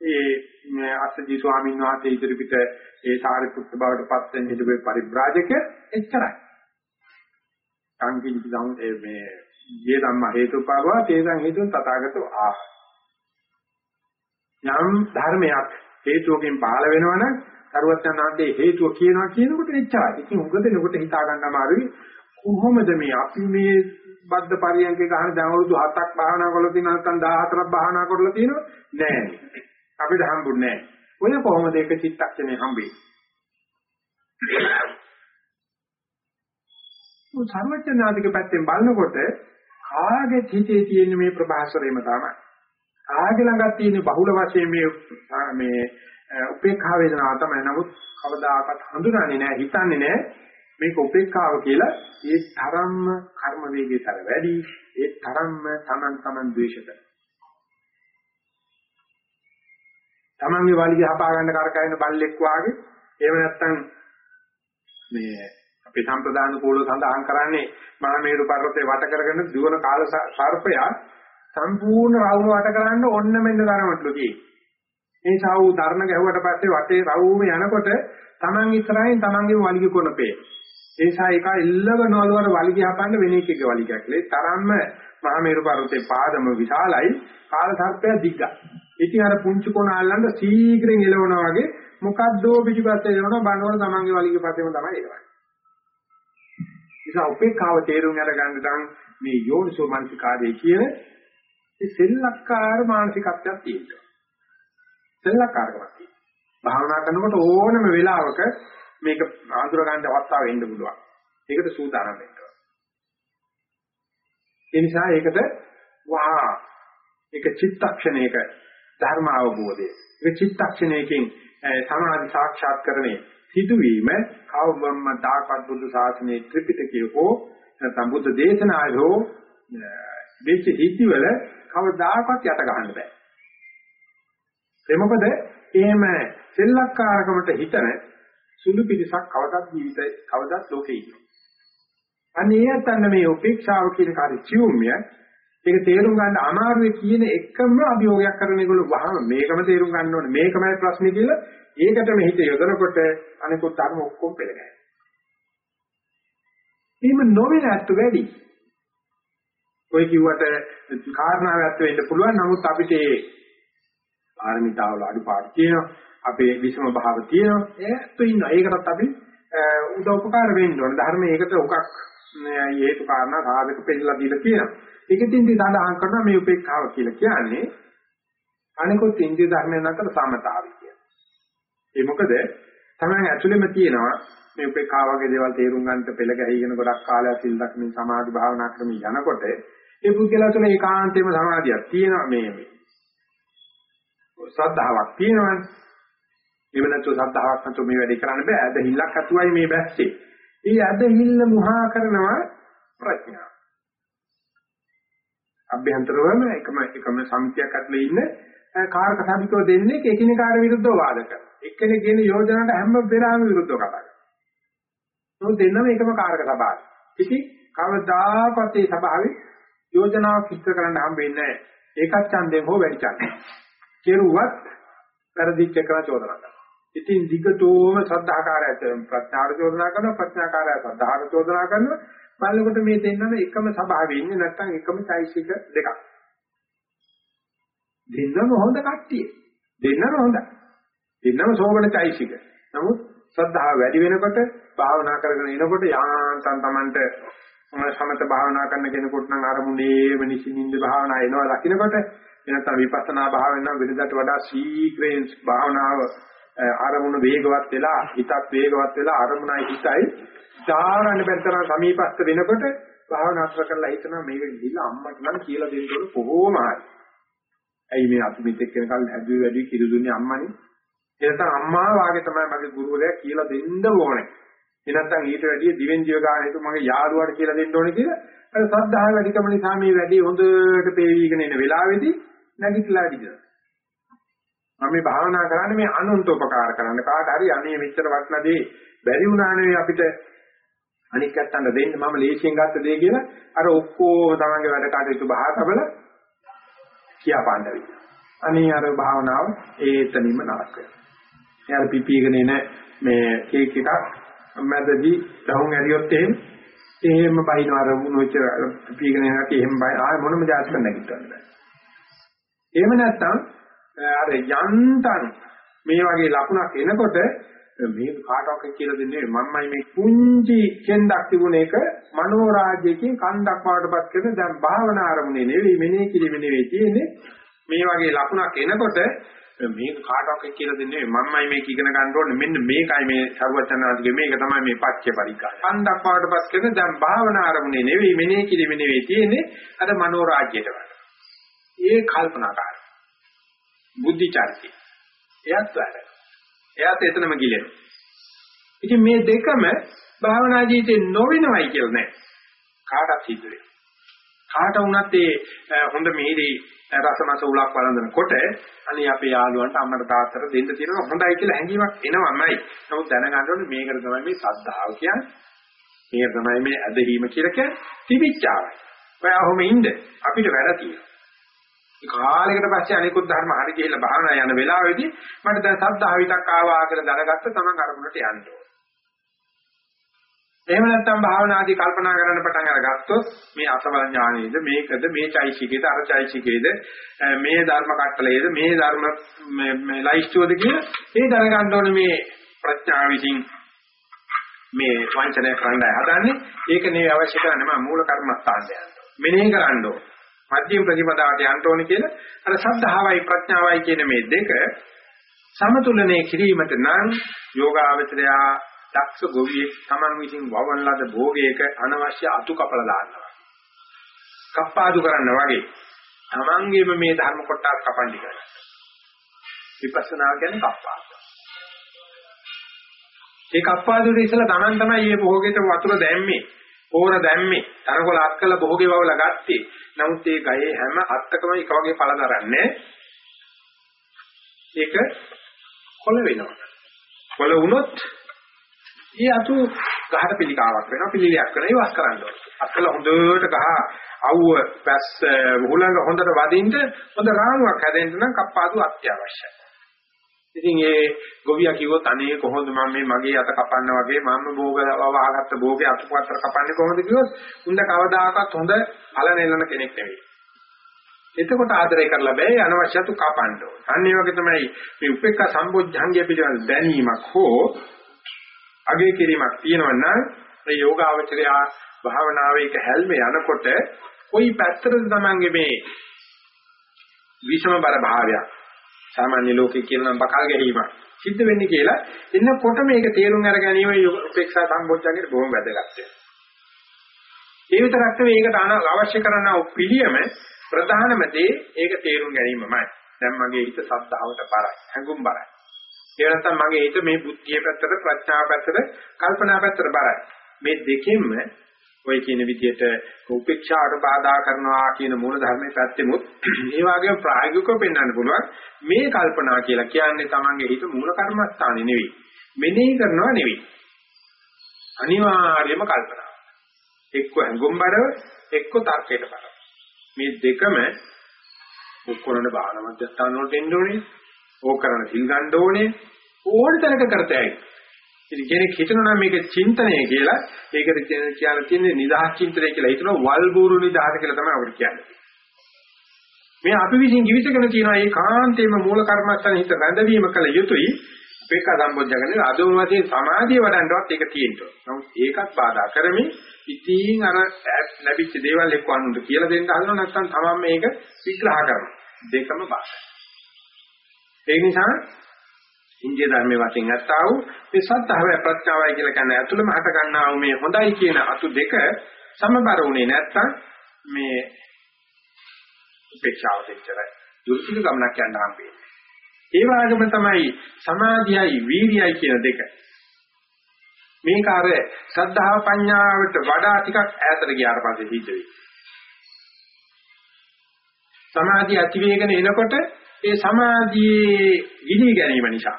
ඒ අස්සජී ස්වාමීන් වහන්සේ ඉදිරිපිට ඒ සාරිපුත්ත බවට පත් වෙන හිටපු පරිබ්‍රාජක එච්චරයි. සංකීර්ණ සම් මේ යේ ධම්ම හේතුපාව තේසං හේතුන් තථාගතෝ ආ. යම් ධර්මයක් හේතුවකින් පහළ වෙනවනම් සරුවචනාන්තේ හේතුව කියනවා කියනකොට එච්චරයි. ඉතින් උග දෙනකොට හිතා ගන්න අමාරුයි කොහොමද මේ අපි මේ බද්ද පරියන්කේ ගහන දැන් අවුරුදු 7ක් භාවනා කරලා තියෙනවා නැත්නම් 14ක් භාවනා කරලා තියෙනවා නෑ අපිට හම්බුන්නේ නෑ ඔය කොහොමද එක චිත්තක්ෂණේ හම්බෙන්නේ? මො සර්වඥාධික පැත්තෙන් බලනකොට කාගේ හිතේ තියෙන මේ ප්‍රභාසරේම තමයි. කාගේ ළඟක් තියෙන බහුල වශයෙන් මේ මේ උපේක්ඛා වේදනාව තමයි. නමුත් කවදාකවත් හඳුනන්නේ නැහැ හිතන්නේ නැහැ. මේක උපේක්ඛාව කියලා ඒ තරම්ම කර්ම වේගයතර වැඩි ඒ තරම්ම Taman Taman ද්වේෂ කරන Tamanගේ වලිගය හපා ගන්න කරකැවෙන බල්ලෙක් වාගේ එහෙම නැත්නම් මේ අපේ සම්ප්‍රදාන කෝල සඳහන් කරන්නේ මහා මේරු පර්වතේ වට කරගෙන දුවන කාල සර්පයා සම්පූර්ණ රවුම වට කරන්න ඔන්න මෙන්න තරමටලු කියේ. ඒ සා වූ ධර්ම ගැහුවට පස්සේ වටේ රවුම යනකොට Taman ඉස්සරහින් Tamanගේ වලිගය කොනපේ. ඒ නිසා ඒක එල්ලවනවල වල වලිගය හපන්න වෙන එකක වලිගයක්. ඒ තරම්ම මහා මේරු පර්වතේ පාදම විශාලයි කාල සර්පය දිග්ගා. ඉතින් අර පුංචි කොන අල්ලන්න සීඝ්‍රයෙන් එලවනවා වගේ මොකද්දෝ පිටිපස්සේ එලවනවා බනවල තමන්ගේ වලිගය පස්සේම තමයි එලවන්නේ. නිසා උපේක්ඛාව තේරුම් අරගන්න නම් මේ යෝනිසෝ මනසිකාරයේ කියන ඒ සෙල්ලක්කාර මානසිකත්වයක් තියෙනවා. සෙල්ලක්කාරකමක් තියෙනවා. භාවනා කරනකොට ඕනම වෙලාවක මේක ආඳුර ගන්න අවස්ථාව එන්න පුළුවන්. ඒකට සූදානම් වෙන්න ඕන. ඒ නිසා ඒකට වහා ඒක චිත්තක්ෂණයක ධර්ම අවබෝධය. ඒක චිත්තක්ෂණයකින් සමාධි සාක්ෂාත් කරන්නේ සිදුවීම කවවම්ම දාකත් බුදු සාසනයේ ත්‍රිපිටකයේ හෝ නැත්නම් බුද්ධ දේශනාවේ හෝ වෙච්ච හිතිවල කවදාකවත් යට ගන්න බෑ. ඒ මොකද එහෙම සෙල්ලක්කාරකමට හිතන සුළු පිටසක් කවදාත් ජීවිතේ කවදාත් ලෝකේ ඉන්නවා. අනේ යතන්න මේ උපේක්ෂාව කියන කාර්ය චියුම්ය ඒක තේරුම් ගන්න අමාරුවේ කියන එකම අභියෝගයක් කරන ඒගොල්ලෝ වහම මේකම තේරුම් ගන්න ඕනේ මේකමයි ප්‍රශ්නේ කියලා ඒකටම හිත යොදනකොට අනිකුත් ධර්ම ඔක්කොම පෙළගැහෙනවා. එහෙම නොවෙන ඇත්ත වැඩි. ඔය කිව්වට කාරණාවක් වෙන්න පුළුවන් නමුත් අපිට ඒ ආර්මිතාවල අඩුපාඩු තියෙනවා. අපේ විසම භාව තියෙනවා. ඒත් ඉන්නවා. ඒකටත් අපි උදව් උපකාර වෙන්න ඕන. ධර්මයේ ඒකට උකක් හේතු කාරණා සාධක පෙන්නලා දීලා තියෙනවා. ඒකෙන් ඉතින් සඳහන් කරනවා මේ උපේක්ඛාව කියලා කියන්නේ අනිකුත් ඉන්දිය ධර්මයන් අතර සමතාවය කියලා. ඒ මොකද තමයි ඇතුළෙම තියෙනවා මේ උපේක්ඛාව වගේ දේවල් තේරුම් ගන්නට පෙළ ගැහිගෙන ගොඩක් කාලයක් සිල් දක්මින් සමාධි භාවනා ක්‍රමී යනකොට ඒ පුද්ගලයා තුළ ඒකාන්තයෙන්ම සමාධියක් තියෙනවා මේ මේ. ශ්‍රද්ධාවක් තියෙනවනේ. එහෙම නැත්නම් ශ්‍රද්ධාවක් නැතුව මේ වැඩේ කරන්න බෑ. ඇද හිල්ලක් අතුවයි මේ බැස්සේ. ඊ ඇද හිල්ල මුහා කරනවා ප්‍රඥාව. අභ්‍යන්තරවම එකම එකම සමිතියක් ඇතුලේ ඉන්න කාර්ක සමිතිය දෙන්නේ එකිනෙකාට විරුද්ධව වාද කරනවා. එක්කෙනෙක් කියන යෝජනාවට හැම වෙලාවෙම විරුද්ධව කතා කරනවා. මොකද දෙන්නම එකම කාර්ක සභාවයි. ඉතින් කවදාකවත් මේ සභාවේ යෝජනාවක් ඉස්තර කරන්න හම්බෙන්නේ නැහැ. ඒකත් ඡන්දයෙන් හෝ වැඩි ඡන්දයෙන්. කෙරුවත් පෙරදිච්ච එක චෝදනා කරනවා. ඉතින් දිගටම සද්ධාකාරය ප්‍රඥාවට චෝදනා කරනවා ප්‍රඥාකාරය සද්ධාවට චෝදනා කරනවා බලනකොට මේ දෙන්නම එකම සභාවේ ඉන්නේ නැත්නම් එකම චෛසික දෙකක්. දෙන්නම හොඳ කට්ටිය. දෙන්නම හොඳයි. දෙන්නම සෝබන චෛසික. නමුත් ශ්‍රද්ධාව වැඩි වෙනකොට භාවනා කරගෙන ඉනකොට යාන්තම් Tamanට සමත භාවනා කරන කෙනෙකුට නම් අරමුණේම නිසින්ින්ද භාවනා එනවා දකින්නකොට එනතම විපස්සනා භාවනාව වෙනදාට වඩා ශීඝ්‍රයෙන් භාවනාව අරමුණ වේගවත් වෙලා හිතත් වේගවත් වෙලා අරමුණයි හිතයි දාගන්න බැත්තර සමීපස්ත වෙනකොට භාවනා අත්‍ර කරලා හිතනවා මේක ගිහිල්ලා අම්මට නම් කියලා දෙන්න ඕන කොහොම හරි. ඇයි මේ අපි මෙතෙක් වෙනකල් හැදුවේ වැඩි කිරි දුන්නේ අම්මනේ. එනතන අම්මා වාගේ තමයි මගේ ගුරුවරයා කියලා දෙන්න ඕනේ. එනත්තම් ඊට වැඩිය දිවෙන් දිව ගන්න හිතු මගේ යාළුවාට කියලා දෙන්න ඕනේ කියලා අර සද්ධාහ වැඩිකම නිසා මේ වැඩි හොඳට පේවිගෙන එන වෙලාවේදී නැගිටලා ඉඳලා. මම මේ භාවනා කරන්නේ මේ අනුන්ට උපකාර කරන්න කාට හරි අනේ මෙච්චර වටනදී බැරි වුණා නෙවෙයි අපිට අනික් පැත්තට දෙන්න මම ලේසියෙන් ගත්ත දේ කියලා අර ඔක්කොම තමන්ගේ වැඩ කටයුතු බහාතබල කියාපාන්න වෙනවා. අනේ අර භාවනාව ඒතනින්ම නරක වෙනවා. එයාලා පිපිගෙන එන මේ කේක් එකක් මැදදී දහුන් ඇරියොත් එහෙම එහෙම බයින අර මොනොච්ච පිපිගෙන යනකම් එහෙම බයි ආය මොනම જાතියක් නැගිටවන්න බෑ. එහෙම නැත්නම් අර යන්තම් මේ වගේ ලකුණක් එනකොට මේ කාටවත් කියලා දෙන්නේ මම්මයි මේ කුංචි කෙන්දක් තිබුණ එක මනෝ රාජ්‍යයෙන් කන්දක් වඩටපත් කරන දැන් භාවනා ආරමුණේ නෙවෙයි මෙනේ කිලිම නෙවෙයි තියෙන්නේ මේ වගේ ලකුණක් එනකොට මේ කාටවත් කියලා දෙන්නේ මම්මයි මේක ඉගෙන ගන්න ඕනේ මෙන්න මේකයි මේ සරුවචනාදිගේ මේක තමයි මේ පච්ච පරිකාය. කන්දක් වඩටපත් කරන දැන් භාවනා ආරමුණේ නෙවෙයි මෙනේ කිලිම නෙවෙයි තියෙන්නේ අර මනෝ රාජ්‍යයට වඩ. ඒ කල්පනාකාරී. බුද්ධි චර්චි. එයත් වැඩ. එයාත් එතනම ගිලෙනවා. ඉතින් මේ දෙකම භාවනා ජීවිතේ නොවෙනවයි කියලා නෑ. කාටත් සිද්ධ වෙනවා. කාට වුණත් ඒ හොඳ මිහිරි රසමස උලක් වළඳනකොට අනේ අපේ යාළුවන්ට අම්මට තාත්තට දෙන්න තියෙනවා හොඳයි කියලා හැඟීමක් එනවමයි. නමුත් දැනගන්න ඕනේ මේකට තමයි මේ සද්ධාව කියන්නේ. මේක තමයි මේ ඇදහිීම කියලා කියන්නේ තිබිච්චාවයි. ඔය අහොම ඉන්න අපිට වැඩ තියෙනවා. කාලයකට පස්සේ අනිකුත් ධර්ම හරි ගිහිල්ලා භාවනා යන වෙලාවේදී මට දැන් සද්ධා විතක් ආවා කියලා දැනගත්ත තමන් අරමුණට යන්න ඕන. එහෙම නැත්නම් භාවනාදී කල්පනා කරන්න පටන් අරගත්තොත් මේ අසවල ඥානෙද මේකද මේ චෛසිකේද අර චෛසිකේද මේ ධර්ම කට්ටලේද මේ ධර්ම මේ ලයිස්තුවද කියලා ඒ දැනගන්න ඕනේ මේ ප්‍රඥාව විසින් මේ වංචනය කරන්නයි හදන්නේ ඒක නෙවෙයි අවශ්‍ය කරන්නේ මම මූල කර්මස්ථානට යන්න. මෙනෙහි කරන්න ඕනේ. මධ්‍යම ප්‍රතිපදාවට යන්න ඕනේ කියලා අර සද්ධාවයි ප්‍රඥාවයි කියන මේ දෙක සමතුලනය කිරීමට නම් යෝගාවචරය දක්ෂ ගොවියෙක් Taman විසින් වවන ලද භෝගයක අනවශ්‍ය අතු කපලා දානවා. කප්පාදු කරන්න වගේ Tamanගේම මේ ධර්ම කොටස් කපන්නේ කරා. විපස්සනා කියන්නේ කප්පාදු. ඒ කප්පාදුට ඉස්සලා Taman තමයි මේ භෝගෙට වතුර දැම්මේ. පෝර දැම්මේ. තරකොල අත්කල බොහෝගේ වවල ගත්තේ නමුත් ඒ ගහේ හැම අත්තකම එක වගේ පළ දරන්නේ. ඒක කොළ වෙනවා. කොළ වුණොත් ඊ අතු ගහට පිළිකාවක් වෙනවා. පිළිලියක් වෙනවා. ඒවස් කරන්න ඕනේ. අත්කල හොඳට ගහ අවුව පැස් හුලඟ හොඳට වදින්න හොඳ රාමුවක් හැදෙන්න නම් කප්පාදු අත්‍යවශ්‍යයි. ඉතින් ඒ ගොවියා කිව්වොත් අනේ කොහොමද මම මේ මගේ අත කපන්න වගේ මම භෝග වහගත්ත භෝගේ අතුපතර කපන්නේ කොහොමද කිව්වොත් උන්ද කවදාකවත් හොඳ ඵල නෙලන කෙනෙක් නෙවෙයි. එතකොට ආදරය කරලා බෑ අනවශ්‍යතු කපන්න ඕන. අන්න ඒ වගේ තමයි මේ උපේක්ඛා සම්බොජ්ජංගය පිළිබඳ දැනීමක් හෝ අගේ කිරීමක් තියෙනවා නම් මේ යෝගාවචරය භාවනාවේ එක හැල්මේ යනකොට කොයි පැත්තටද තමන්ගේ මේ විෂම බර භාවයක් සාමාන්‍ය ලෝකේ කියන නම් බකල් ගැනීම සිද්ධ වෙන්නේ කියලා එන්නකොට මේක තේරුම් අර ගැනීම උපේක්ෂා සම්බොච්චංගේ බොහොම වැදගත් වෙනවා. ඒ විතරක් නෙවෙයි ඒකට අවශ්‍ය කරන පිළියම ප්‍රධානම දේ ඒක තේරුම් ගැනීමමයි. දැන් මගේ හිත සද්ධාවට බරයි, හැඟුම් බරයි. ඒ නැත්තම් මගේ හිත මේ බුද්ධිය පැත්තට, ප්‍රඥාව පැත්තට, කල්පනා පැත්තට බරයි. මේ දෙකෙන්ම ඔය කියන විදිහට උපේක්ෂාවට බාධා කරනවා කියන මූල ධර්මයේ පැත්තෙමුත් ඒ වගේම ප්‍රායෝගිකව පෙන්වන්න පුළුවන් මේ කල්පනා කියලා කියන්නේ Tamange හිත මූල කර්මස්ථානේ නෙවෙයි. මෙනෙහි කරනවා නෙවෙයි. අනිවාර්යයෙන්ම කල්පනා. එක්ක හඟුම්බරව එක්ක තර්කයට බලව මේ දෙකම ඔක්කොරණ බාහන මධ්‍යස්ථාන වලට එන්න ඕනේ. ඕක කරන සිල් ගන්න ඕනේ. ඕන තැනක කරතයි ඉතින් කෙනෙක් හිතනවා නම් මේක චින්තනය කියලා ඒකට කියන තියෙන්නේ නිදහස් චින්තනය කියලා හිතනවා වල් බూరు නිදහස කියලා තමයි අපිට කියන්නේ. මේ අපි විසින් ජීවිතගෙන තියෙන ඒ කාන්තේම මූල කර්මස්ථාන හිත රැඳවීම කළ යුතුයි. අපේක සම්බොජ්ජගෙන අදෝම වශයෙන් සමාධිය වඩන්නවත් ඒක තියෙනවා. නමුත් ඒකත් බාධා කරමින් ඉතින් අර ලැබිච්ච දේවල් එක්ක අනුන්ට කියලා දෙන්න හදනවා නැත්නම් තමන් මේක විග්‍රහ කරනවා. දෙකම බාධා. ඒ නිසා ඉන්දිය ධර්මයේ වශයෙන් නැත්තා වූ මේ සත්‍තාවය ප්‍රත්‍යාවය කියලා කියන්නේ අතුලම හට ගන්නා වූ මේ හොඳයි කියන අතු දෙක සමබර වුණේ නැත්නම් මේ උපේක්ෂාව දෙච්චරයි දුර්සික ගමනක් යන්න හම්බෙන්නේ. ඒ වගේම තමයි සමාධියයි වීර්යයි කියන දෙක. මේක අර සද්ධා පඤ්ඤාවට වඩා ටිකක් ඈතට ගියාට පස්සේ සිද්ධ වෙයි. සමාධිය ඇති වේගන එනකොට ඒ සමාධියේ ගිනි ගැනීම නිසා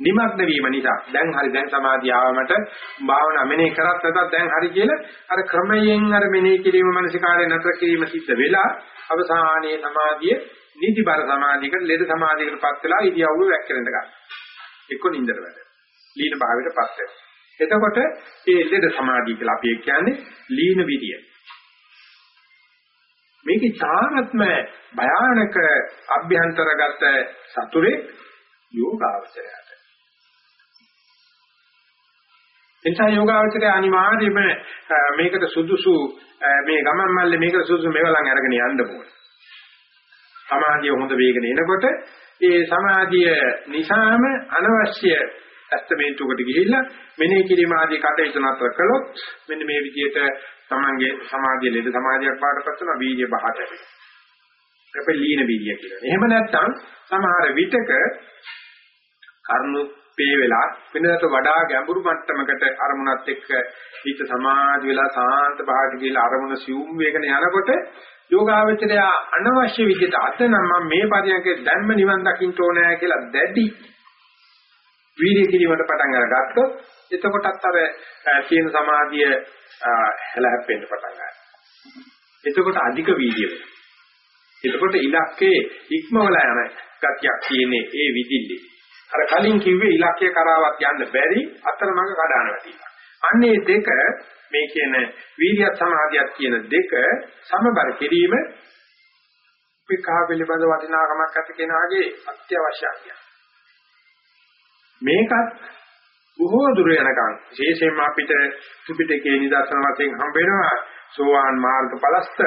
නිමග්න වීම නිසා දැන් හරි දැන් සමාධිය ආවමට භාවනා මෙනේ කරත් නැතත් දැන් හරි කියලා අර ක්‍රමයෙන් අර මෙනේ කිරීම මනසිකාරය නතර කිරීම සිද්ධ වෙලා අවසානයේ සමාධිය නිදිබර සමාධියකට ලෙඩ සමාධියකටපත් වෙලා ඉදියව්ව වැක්කෙරෙන්න ගන්න. එක්ක නින්දර වැඩ. ලීන භාවයටපත් වෙනවා. එතකොට මේ ලෙඩ සමාධිය කියලා අපි කියන්නේ ලීන විදිය. මේකේ චාරත්ම භයානක අභ්‍යන්තරගත සතුරේ යෝගාවචරයට. එනිසා යෝගාවචරය අනිවාර්යයෙන්ම මේකට සුදුසු මේ ගමන් මල්ලේ මේකට සුදුසු මෙවලන් අරගෙන යන්න ඕනේ. සමාධිය හොඳ වේගන එනකොට ඒ සමාධිය නිසාම අනවශ්‍ය ඇස්තමේන්තුවකට ගිහිල්ලා මෙනෙහි කිරීම ආදී කටයුතු නතර කළොත් මෙන්න මේ විදිහට තමන්ගේ සමාධිය ලෙඩ සමාධියක් පාඩපත් වෙනවා වීර්ය බහට වෙනවා. අපේ ලීන වීර්ය කියලා. එහෙම නැත්නම් සමහර විටක කරුණු පේ වෙලා වෙනදට වඩා ගැඹුරු මට්ටමකට අරමුණත් එක්ක හිත සමාධි වෙලා සාන්ත භාවයට ගිහලා අරමුණ සිවුම් වේගන යනකොට යෝගාවචරය අනවශ්‍ය විදිහට අතනම් මම මේ පරියන්කේ දැම්ම නිවන් දකින්න ඕනෑ කියලා දැඩි වීර්ය කිරීමට පටන් අරගත්තොත් එතකොටත් අර තියෙන සමාධිය හැලහැප්පෙන්න පටන් ගන්නවා. එතකොට අධික වීර්ය වෙනවා. එතකොට ඉලක්කේ ඉක්මවලා යන ගතියක් තියෙන්නේ ඒ විදිහේ. අර කලින් කිව්වේ ඉලක්කය කරාවත් යන්න බැරි අතරමඟ කඩාන වැටිලා. අන්නේ දෙක මේ කියන වීර්ය සමාධියක් කියන දෙක සමබර කිරීම උපේක්ෂා පිළිබඳ වටිනාකමක් ඇති කෙනාගේ අත්‍යවශ්‍ය අංගයක්. මේකත් බොහෝ දුර යනකම් විශේෂයෙන්ම අපිට ත්‍රිපිටකයේ නිදර්ශන වශයෙන් හම්බ වෙනවා සෝවාන් මාර්ග පලස්ත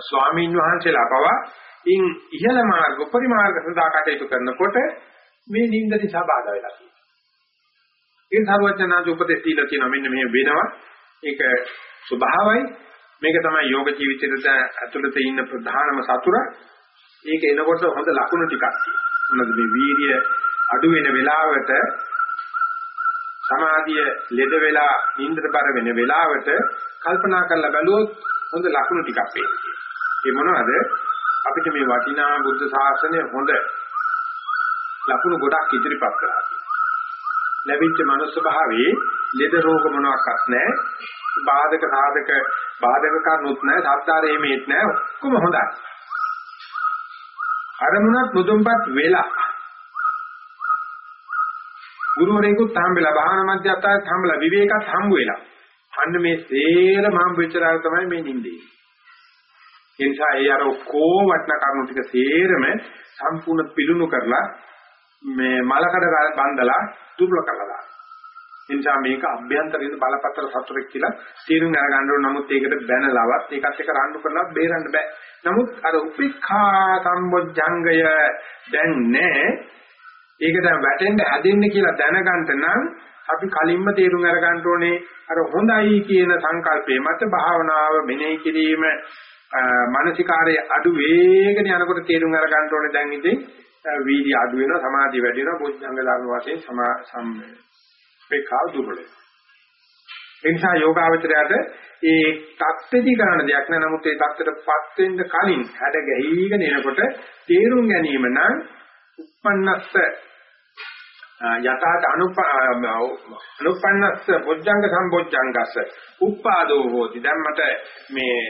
ස්වාමීන් වහන්සේලා පවා ඉන් ඉහළ මාර්ග උපරි මාර්ග සඳහා කටයුතු කරනකොට මේ නිින්ද නිසා බාධා වෙලා තියෙනවා. ඒ සර්වඥාන්සේ උපදෙස් දීලා තියෙනවා මෙන්න මෙහෙම වෙනවා. ඒක ස්වභාවයි. මේක තමයි යෝග ජීවිතේට ඇතුළත ඉන්න ප්‍රධානම සතුර. ඒක එනකොට හොඳ ලකුණු ටිකක් තියෙනවා. මොනවද මේ වීර්ය අඩු වෙන වෙලාවට සමාධිය ලෙඩ වෙලා නින්දට බර වෙන වෙලාවට කල්පනා කරලා බැලුවොත් හොඳ ලකුණු ටිකක් පේනවා. ඒ මොනවද? අපිට මේ වටිනා බුද්ධ ශාසනය හොඳ ලකුණු ගොඩක් ඉදිරිපත් කරලා ලැබිච්ච මනුස්ස භාවයේ ලෙඩ රෝග මොනවාක්වත් නැහැ. බාධක සාධක බාධක කරුණුත් නැහැ. සත්‍යාරේමේත් නැහැ. ඔක්කොම හොඳයි. අරමුණක් මුදුන්පත් වෙලා ගුරුවරයෙකුත් හම්බෙලා භාවනා මධ්‍යස්ථානත් හම්බෙලා විවේකත් හම්බ වෙලා. අන්න මේ සේරම හම්බ වෙච්ච දාල තමයි මේ නිින්දේ. ඒ නිසා ඒ අර ඔක්කොම වටන කරුණු ටික සේරම සම්පූර්ණ පිළුණු කරලා මේ මලකඩ බඳලා දුර්වල කරලා දානවා. ඒ නිසා මේක අභ්‍යන්තරින් බලපත්‍ර සතුරෙක් කියලා තීරුම් අරගන්න ඕන. නමුත් ඒකට බැනලවත් ඒකත් එක්ක රණ්ඩු කරලා බේරන්න බෑ. නමුත් අර උපේක්ඛා සම්බොජ්ජංගය දැන් නෑ. ඒක දැන් වැටෙන්න හැදෙන්න කියලා දැනගන්න නම් අපි කලින්ම තීරුම් අරගන්න ඕනේ අර හොඳයි කියන සංකල්පයේ මත භාවනාව මෙනෙහි කිරීම මානසිකාරයේ අඩු වේගන යනකොට තීරුම් අරගන්න ඕනේ. දැන් ඉතින් වීර්ය අඩු වෙනවා සමාධිය වැඩි වෙනවා බොද්ධංග ධර්ම වශයෙන් සමා සම්පේක්ෂාව දුර්වල ඒ නිසා යෝගාවචරයට ඒ தත්ත්‍ෙදි ගන්න දෙයක් නෑ. නමුත් ඒ தත්ත්වයටපත් වෙන්න කලින් හැඩ ගැහිගෙන එනකොට තේරුම් ගැනීම නම් uppannassa යථාත අනුපන්නස්ස බොජ්ජංග සම්බොජ්ජංගස්ස උප්පාදෝ හෝති. දැන් මට මේ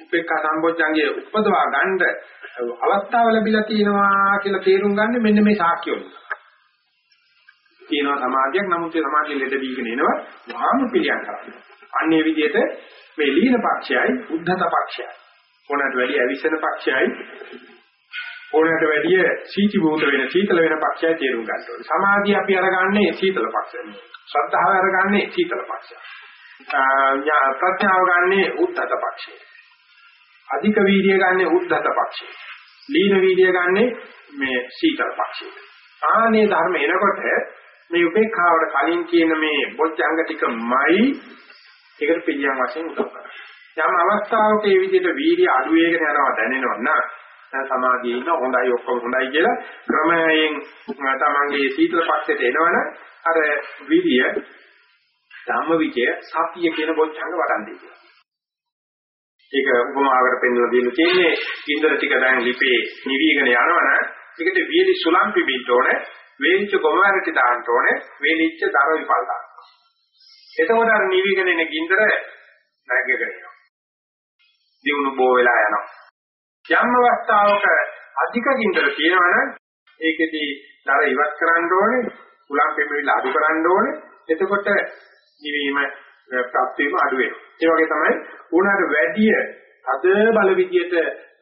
උපේක්ඛා සම්බොජ්ජංගේ උපදවා ගන්න අවස්ථාව ලැබිලා තියෙනවා කියලා තේරුම් ගන්න මෙන්න මේ සාක්ෂිය වලින්. තියෙනවා සමාධියක් නමුත් ඒ සමාධිය ලෙඩ වීගෙන එනවා වහාම පිළියම් කරන්නේ. අන්නේ විදිහට මේ ලීන පක්ෂයයි උද්ධත පක්ෂයයි. කොනට වැඩි අවිසන පක්ෂයයි ඕනකට වැඩිය සීති භූත වෙන සීතල වෙන පක්ෂය තේරුම් ගන්න ඕනේ. සමාධිය අපි අරගන්නේ සීතල පක්ෂය. ශ්‍රද්ධාව අරගන්නේ සීතල පක්ෂය. ප්‍රඥාව ගන්නේ උද්ධත පක්ෂය. අධික වීර්යය ගන්න උද්ධත පක්ෂය. ලීන වීර්යය ගන්න මේ සීතල පක්ෂය. ආනේ ධර්ම එනකොට මේ උපේක්ඛාවට කලින් කියන මේ බොජ්ජංග ටිකමයි ඒකට පිළියම් වශයෙන් උදව් කරන්නේ. යම් අවස්ථාවක මේ විදිහට වීර්ය අඩු වේගෙන යනවා දැනෙනවා නම් දැන් සමාධියේ ඉන්න හොඳයි ඔක්කොම හොඳයි කියලා ක්‍රමයෙන් තමන්ගේ සීතල පක්ෂයට එනවනම් අර විරිය ධම්මවිචය සතිය කියන බොජ්ජංග වඩන්නේ. ඒක උපමාවකට පෙන්වලා දෙන්න තියෙන්නේ ඉන්ද්‍ර ටික දැන් ලිපේ නිවිගෙන යනවනම් ඒකට වීලි සුලම් පිබින්න ඕනේ වේලිච්ච ගොමවැරටි දාන්න ඕනේ වේලිච්ච දර විපල් දාන්න. එතකොට අර නිවිගෙන එන ගින්දර නැගගෙන යනවා. දියුණු බෝ වෙලා යනවා. යම් අවස්ථාවක අධික ගින්දර තියෙනවනම් ඒකෙදී දර ඉවත් කරන්න ඕනේ සුලම් පිබිලා අඩු කරන්න ඕනේ. එතකොට නිවීම ප්‍රාප්තියම අඩු වෙනවා. ඒ වගේ තමයි උනාට වැඩිය අද බල විදියට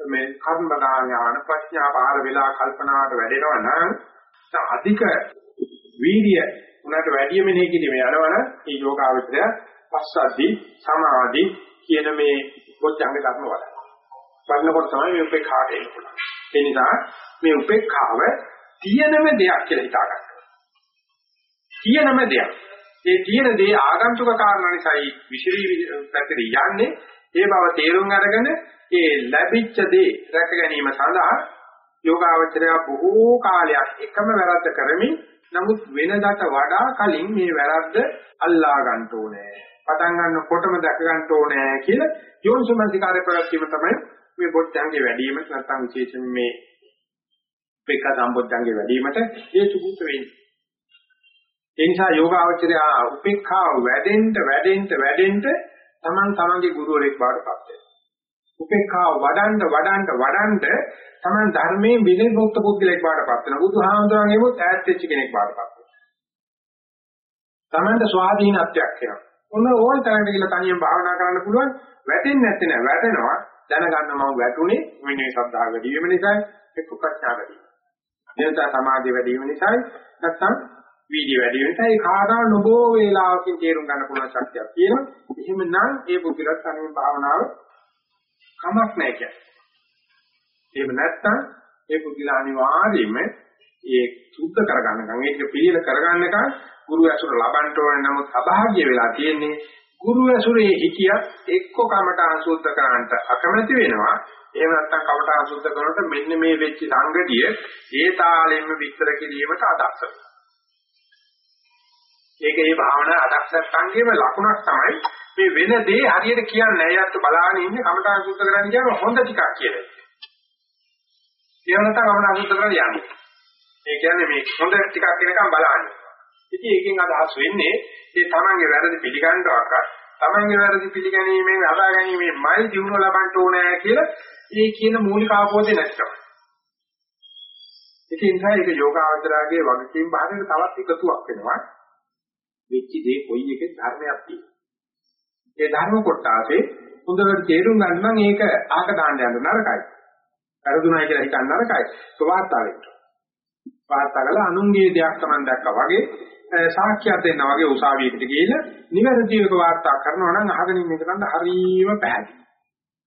මේ කර්ම ඥාන ප්‍රඥා පහළ වෙලා කල්පනාවට වැඩෙනවා නම් අධික වීර්ය උනට වැඩි මෙනෙහි කිරීම යනවනම් මේ යෝගාවචරය පස්සද්ධි සමාධි කියන මේ පොච්චංග ධර්ම වල. වඩනකොට තමයි මේ උපේක්ඛාට එන්න පුළුවන්. ඒ නිසා මේ උපේක්ඛාව තියෙනම දෙයක් කියලා හිතා ගන්න. තියෙනම දෙයක්. ඒ තියෙන දේ ආගන්තුක කාරණා නිසායි විශේෂී පැතිරී යන්නේ. ඒ බව තේරුම් අරගෙන ඒ ලැබිච්ච දේ රැක ගැනීම සඳහා යෝගාවචරය බොහෝ කාලයක් එකම වැරද්ද කරමින් නමුත් වෙනදාට වඩා කලින් මේ වැරද්ද අල්ලා ගන්න ඕනේ. පටන් ගන්නකොටම දැක ගන්න ඕනේ කියලා යෝනිසමනසිකාරය ප්‍රවැත්වීම තමයි මේ බොද්ධංගේ වැඩිවීම නැත්නම් විශේෂයෙන් මේ පෙක සම්බොද්ධංගේ වැඩිවීමට හේතු භූත වෙන්නේ. ඒ නිසා යෝගාවචරය උපේක්ඛාව වැඩෙන්න වැඩෙන්න වැඩෙන්න තමන් තමන්ගේ ගුරුවරයෙක් බවට පත් වෙනවා. උපේක්ඛාව වඩන්න වඩන්න වඩන්න තමන් ධර්මයෙන් විනිර්මුක්ත පුද්ගලෙක් බවට පත් වෙනවා. බුදුහාමුදුරන්ගේමත් ඈත් වෙච්ච කෙනෙක් බවට පත් වෙනවා. තමන්ට ස්වාධීනත්වයක් එනවා. ඔන්න ඕන තරකට කියලා තනියෙන් භාවනා කරන්න පුළුවන්. වැටෙන්නේ නැත්තේ නෑ. වැටෙනවා. දැනගන්න මම වැටුනේ මේ ශ්‍රද්ධාව වැඩි වීම නිසායි එක්ක ප්‍රඥා වැඩි වීම. එනතා සමාධිය වැඩි වීම නිසායි නැත්නම් වීර්ය වැඩි වීම නිසායි කාදා නොබෝ වේලාවකින් තේරුම් ගන්න පුළුවන් ශක්තියක් තියෙනවා. එහෙමනම් ඒ පුදුලත් තනියෙන් භාවනාව කමක් නැහැ කියන්නේ. එහෙම නැත්නම් ඒ පුදුල අනිවාර්යයෙන්ම ඒ සුද්ධ කරගන්නකම් ඒක පිළිල කරගන්නකම් ගුරු ඇසුර ලබන්න ඕනේ නමුත් අභාග්‍ය වෙලා තියෙන්නේ ගුරු ඇසුරේ හිතියත් එක්ක කමට අසුද්ධ කරන්නට අකමැති වෙනවා එහෙම නැත්නම් කමට අසුද්ධ කරනකොට මෙන්න මේ වෙච්ච සංගතිය ඒ තාලෙන්න විස්තර කිරීමට අදක්ෂ ඒක ඒ භාවනා අදක්ෂත්වංගේම ලකුණක් තමයි මේ වෙන දේ හරියට කියන්නේ ඇයත් බලාගෙන ඉන්නේ කමට අසුද්ධ කරන්න කියම හොඳ ටිකක් කියලා. ඒ නැත්නම් කමට අසුද්ධ කරන්න යන්නේ. ඒ කියන්නේ මේ හොඳ ටිකක් කියනකම් බලන්නේ. ඉතින් ඒකෙන් අදහස් වෙන්නේ ඒ තමන්ගේ වැරදි පිළිගන්නවක් තමන්ගේ වැරදි පිළිගැනීමෙන් අදා ගැනීමෙන්මයි දිනුව ලබන්න ඕනේ කියලා ඒ කියන මූලික අවබෝධය නැතිව. ඉතින් ඒ නිසා ඒක යෝගාවචරාගේ වගකීම් බාහිර තවත් එකතුවක් වෙනවා. වෙච්ච දේ කොයි එකේ ධර්මයක් තියෙනවා. ඒ ධර්ම කොටාසේ හොඳට තේරුම් ගන්න නම් ඒක ආක දාන්න යන්න නරකයි. කරදුනායි කියලා හිතන්න නරකයි. සවාර්තාවෙන්න. වාර්තා කළා අනුන්ගේ දෙයක් Taman දැක්කා වගේ සාක්ෂියක් දෙන්න වගේ උසාවියකට ගිහිල්ලා නිවැරදිව වාර්තා කරනවා නම් අහගෙන ඉන්න එකට හරීම පැහැදිලි.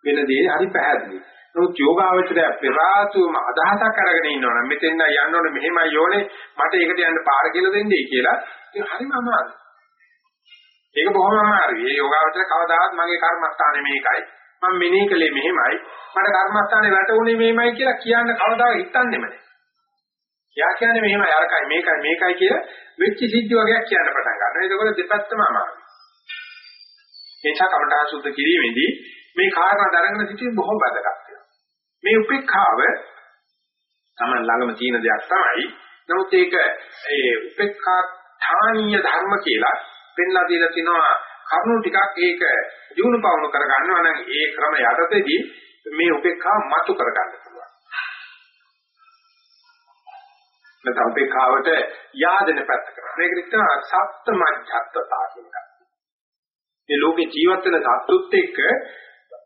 වෙන දේ හරි පැහැදිලි. නමුත් යෝගාවචරය පෙරාතුම අදහසක් අරගෙන ඉන්නවනම් මෙතෙන් යන්න ඕනේ මෙහෙමයි යෝනේ මට ඒකට යන්න පාර කියලා දෙන්නේ කියලා ඒක හරිම අමාරුයි. ඒක බොහොම අමාරුයි. මේ යෝගාවචර කවදාවත් මගේ කර්මස්ථානේ මේකයි. මම මෙනෙහි කළේ මෙහෙමයි. මට කර්මස්ථානේ වැටුනේ මෙහෙමයි කියලා කියන්න කවදාවත් හිතන්නේම නැහැ. කියා කියන්නේ මෙහෙමයි අරකයි මේකයි මේකයි කියලා වෙච්ච සිද්ධි වගේක් කියන්න පටන් ගන්නවා. ඒකවල දෙපැත්තම අමාරුයි. එචා කමඨා සුද්ධ කිරීමේදී මේ කාරණා දරගෙන සිටීම බොහොම වැදගත් වෙනවා. මේ උපේක්ඛාව තමයි ළඟම තියෙන දෙයක් තමයි. නමුත් ඒක ඒ උපේක්ඛා ථානීය ධර්ම කියලා පෙන්ලා දීලා තිනවා කරුණු ටිකක් ඒක දිනු පවණු කර ගන්නවා නම් ඒ ක්‍රම යටතේදී මේ උපේක්ඛාව මතු කර ගන්න පුළුවන්. නැත්නම් උපේක්ඛාවට යාදෙන පැත්ත කරනවා. මේක නිකන් සප්තමජ්ජත්තතා කියන එක. මේ ලෝකේ ජීවත් වෙන සත්තුත් එක්ක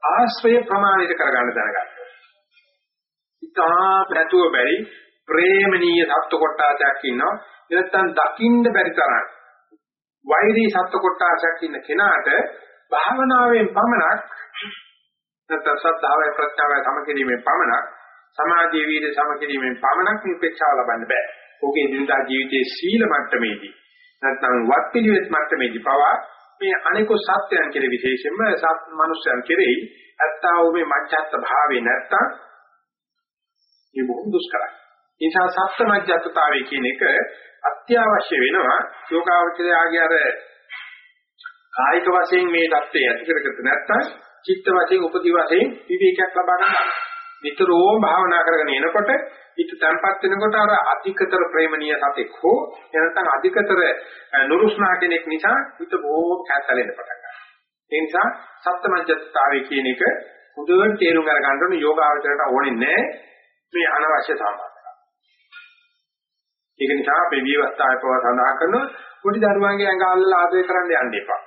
ආශ්‍රය ප්‍රමාණිත කරගන්න දැනගන්න. ඉතා පැතුව බැරි ප්‍රේමණීය සත්ත්ව කොටාසයක් ඉන්නවා. නැත්නම් දකින්න බැරි තරම් වෛරී සත්ත්ව කොටාසයක් ඉන්න කෙනාට භාවනාවෙන් පමණක් නැත්නම් ශ්‍රද්ධාවයි ප්‍රත්‍යාවයි සමකිරීමෙන් පමණක් සමාධිය වීර්ය සමකිරීමෙන් පමණක් නිපේක්ෂාව ලබන්න බෑ. ඕකේ දිනදා ජීවිතයේ සීල මට්ටමේදී නැත්නම් වත් පිළිවෙත් මට්ටමේදී පවා මේ අනිකෝ සත්‍යයන් කෙරේ විශේෂයෙන්ම සත් මනුෂ්‍යයන් කෙරෙහි ඇත්තා වූ මේ මජ්ජත් භාවේ නැත්තම් මේ බොහොම දුෂ්කරයි. ඒ නිසා සත්‍ය මජ්ජත්තාවය කියන එක අත්‍යවශ්‍ය වෙනවා යෝගාවචරයාගේ අර කායික වශයෙන් මේ தත්ත්වය ඇති කරගත්ත නැත්තම් චිත්ත වශයෙන් උපදි වශයෙන් විවේකයක් ලබා ගන්නවා. නිතරම භාවනා කරගෙන එනකොට හිත තැම්පත් වෙනකොට අර අධිකතර ප්‍රේමණීය සතෙක් හෝ එනතන් අධිකතර නුරුස්නා කෙනෙක් නිසා හිත බොහෝම කැතලෙන්න පටන් ගන්නවා. ඒ නිසා සත්‍යමජ්ජත්තාවේ කියන එක හොඳට තේරුම් අරගන්න ඕනේ යෝගාවචරයට ඕනේ නැහැ මේ අනවශ්‍ය සම්බන්ධකම්. ඒක නිසා අපි විවස්ථාවේ පව සඳහන් කරන පොඩි දරුවන්ගේ ඇඟ අල්ලලා ආදරය කරන්න යන්න එපා.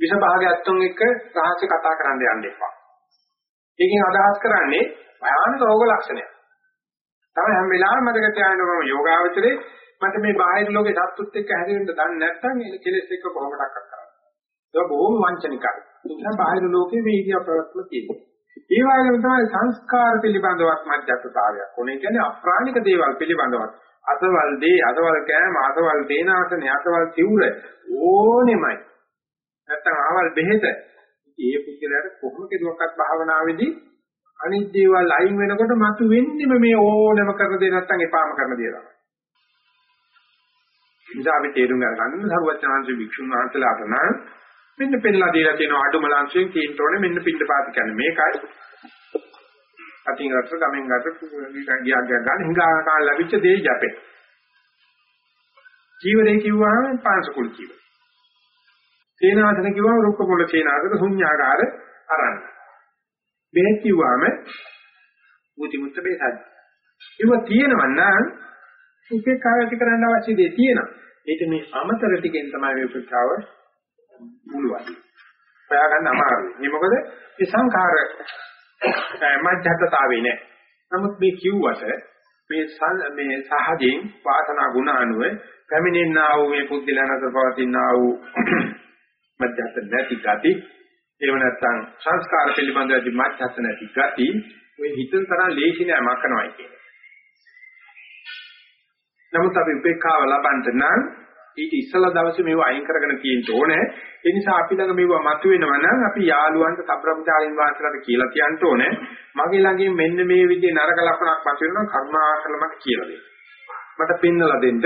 විෂ භාගයත්තුන් එක්ක රහස්‍ය කතා කරන්න යන්න එපා. ඒකෙන් අදහස් කරන්නේ භයානක රෝග ලක්ෂණයක්. තමයි හැම වෙලාවෙම මතක තියාගන්න ඕන යෝගාවචරේ මට මේ බාහිර ලෝකේ සත්‍තුත් එක්ක හැදෙන්න දන්නේ නැත්නම් ඒ කෙලෙස් එක්ක කොහොමඩක් කරන්නේ. ඒක බොහොම වංචනිකයි. ඒ නිසා බාහිර ලෝකේ මේ ඉදියා ප්‍රවත්ම තියෙනවා. ඒ වගේම තමයි සංස්කාර පිළිබඳවත් මධ්‍යස්ථතාවයක්. ඕනේ කියන්නේ අප්‍රාණික දේවල් පිළිබඳවත් අසවල් දේ, අසවල් කෑම, අසවල් දේනාසනේ, අසවල් සිවුර ඕනෙමයි. නැත්තම් ආවල් බෙහෙත. ඒ පුද්ගලයාට කොහොම කෙරුවක්වත් භාවනාවේදී අනිත් දේවල් අයින් වෙනකොට මතු වෙන්නේම මේ ඕනම කරන දේ නැත්තම් එපාම කරන දේ තමයි. නිසා අපි තේරුම් ගන්න සරුවචනාංශ වික්ෂුන් වහන්සේලාට නම් මෙන්න පෙන්නලා දීලා තියෙන අඩුම ලංශයෙන් තියෙන්න ඕනේ මෙන්න පින්න පාත කියන්නේ මේකයි. අතින් රට ගමෙන් ගට ගියා ගන්න හිඟා කාල ලැබිච්ච දේ යපේ. ජීවරේ කිව්වහම පාංශකුල් ජීවරේ. සේනාසන කිව්වම රුක්ක පොළ සේනාසන ශුන්‍යාකාර අරන්න. බෙහෙත් කිව්වම මුති මුත්ත බෙහෙත්. ඒව තියෙනවා නම් උපේ කායටි කරන්න අවශ්‍ය දේ තියෙනවා. ඒක මේ අමතර ටිකෙන් තමයි මේ උපේක්ෂාව මුලවන්නේ. හොයාගන්න අමාරුයි. මේ මොකද මේ සංඛාර මධ්‍යස්ථතාවේ නෑ. නමුත් මේ කිව්වට මේ මේ සහජයෙන් වාසනා ගුණ අනුව පැමිණෙනා වූ මේ පුද්ගලයන්ට පවතිනා වූ මධ්‍යස්ථ නැති ගති එහෙම නැත්නම් සංස්කාර පිළිබඳව මධ්‍යස්ථ නැති ගති ඔය හිතන තරම් ලේසි නෑ මකනවායි කියන්නේ. නමුත් අපි උපේක්ඛාව ලබන්න නම් ඊට ඉස්සලා දවසේ මේව අයින් කරගෙන තියෙන්න ඕනේ. ඒ නිසා අපි ළඟ මේව මතුවෙනවා නම් අපි යාළුවන්ට සබ්‍රමචාරින් වාසලට කියලා කියන්න ඕනේ. මගේ ළඟින් මෙන්න මේ විදිහේ නරක ලක්ෂණක් මතුවෙනවා කරුණාකරලා මට කියලා දෙන්න. මට පෙන්නලා දෙන්න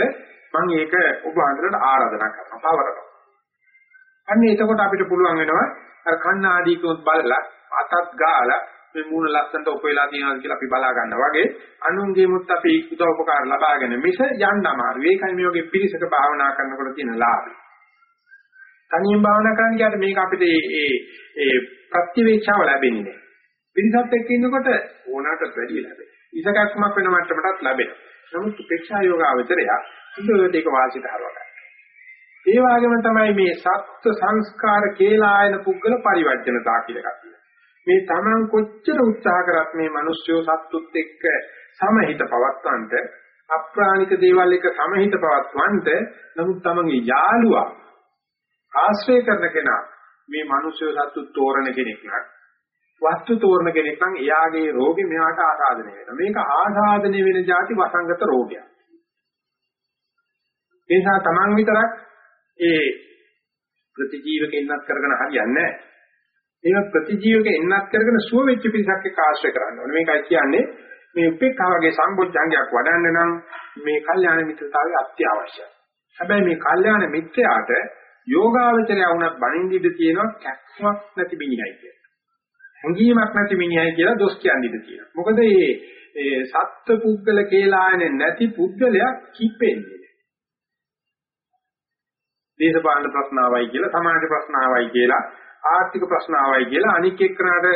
මම ඒක ඔබ අන්තරට ආරාධනා කරනවා. පවරනවා. අන්න එතකොට අපිට පුළුවන් වෙනවා අර කණ්ණාඩීකෝත් බලලා අතත් ගාලා මේ මූණ ලස්සනට ඔපෙලා තියෙනවාද කියලා අපි බලා ගන්නවා වගේ අනුන්ගේමුත් අපි උදව් උපකාර ලබාගෙන මිස යන්න අමාරු. ඒකයි මේ වගේ පිරිසක භාවනා කරනකොට තියෙන ලාභය. තනියෙන් භාවනා කරන්න ගියාට මේක අපිට ඒ ඒ ප්‍රතිවේක්ෂාව ලැබෙන්නේ නැහැ. පිරිසත් එක්ක ඉන්නකොට ඕනකට වැඩි ලැබෙනවා. ඉසකක්මක් වෙන මට්ටමටත් ලැබෙනවා. නමුත් උපේක්ෂා යෝග අවතරය හොඳට ඒක වාසිත හරවගන්න. ඒ වගේම තමයි මේ සත්ත්ව සංස්කාර කේලායන පුද්ගල පරිවර්ජනතා කියලා එකක් මේ Taman කොච්චර උත්සාහ කරත් මේ මිනිස්සුયો සත්තුත් එක්ක සමහිත පවත්වන්නට අප්‍රාණික දේවල් එක සමහිත පවත්වන්නට නමුත් Tamanගේ යාළුවා ආශ්‍රය කරන කෙනා මේ මිනිස්සුયો සත්තු තෝරන කෙනෙක් නක් වස්තු තෝරන කෙනෙක් නම් එයාගේ රෝගෙ මෙයාට ආසාදනය වෙනවා. මේක ආසාදනය වෙන જાති වසංගත රෝගයක්. ඒ නිසා Taman විතරක් ඒ ප්‍රතිජීවකෙන්නත් කරගෙන හරියන්නේ නැහැ. ඒක ප්‍රතිජීවක එන්නත් කරගෙන සුව වෙච්ච පිරිසක් එක්ක ආශ්‍රය කරන්න ඕනේ. මේකයි කියන්නේ මේ උපේක්ඛා වගේ සම්බොජ්ජංගයක් වඩන්න නම් මේ කල්යාණ මිත්‍රතාවය අත්‍යවශ්‍යයි. හැබැයි මේ කල්යාණ මිත්‍රයාට යෝගාවචරය වුණත් බණින්න ඉඩ තියෙනවා කැක්මක් නැති මිනිහයි කියලා. හැඟීමක් නැති මිනිහයි කියලා දොස් කියන්න ඉඩ තියෙනවා. මොකද මේ ඒ සත්ත්ව පුද්ගල කේලායනේ නැති පුද්ගලයා කිපෙන්නේ. දේශපාලන ප්‍රශ්න ආවයි කියලා සමාජ ප්‍රශ්න ආවයි කියලා ආර්ථික ප්‍රශ්න ආවයි කියලා අනික් එක්කනට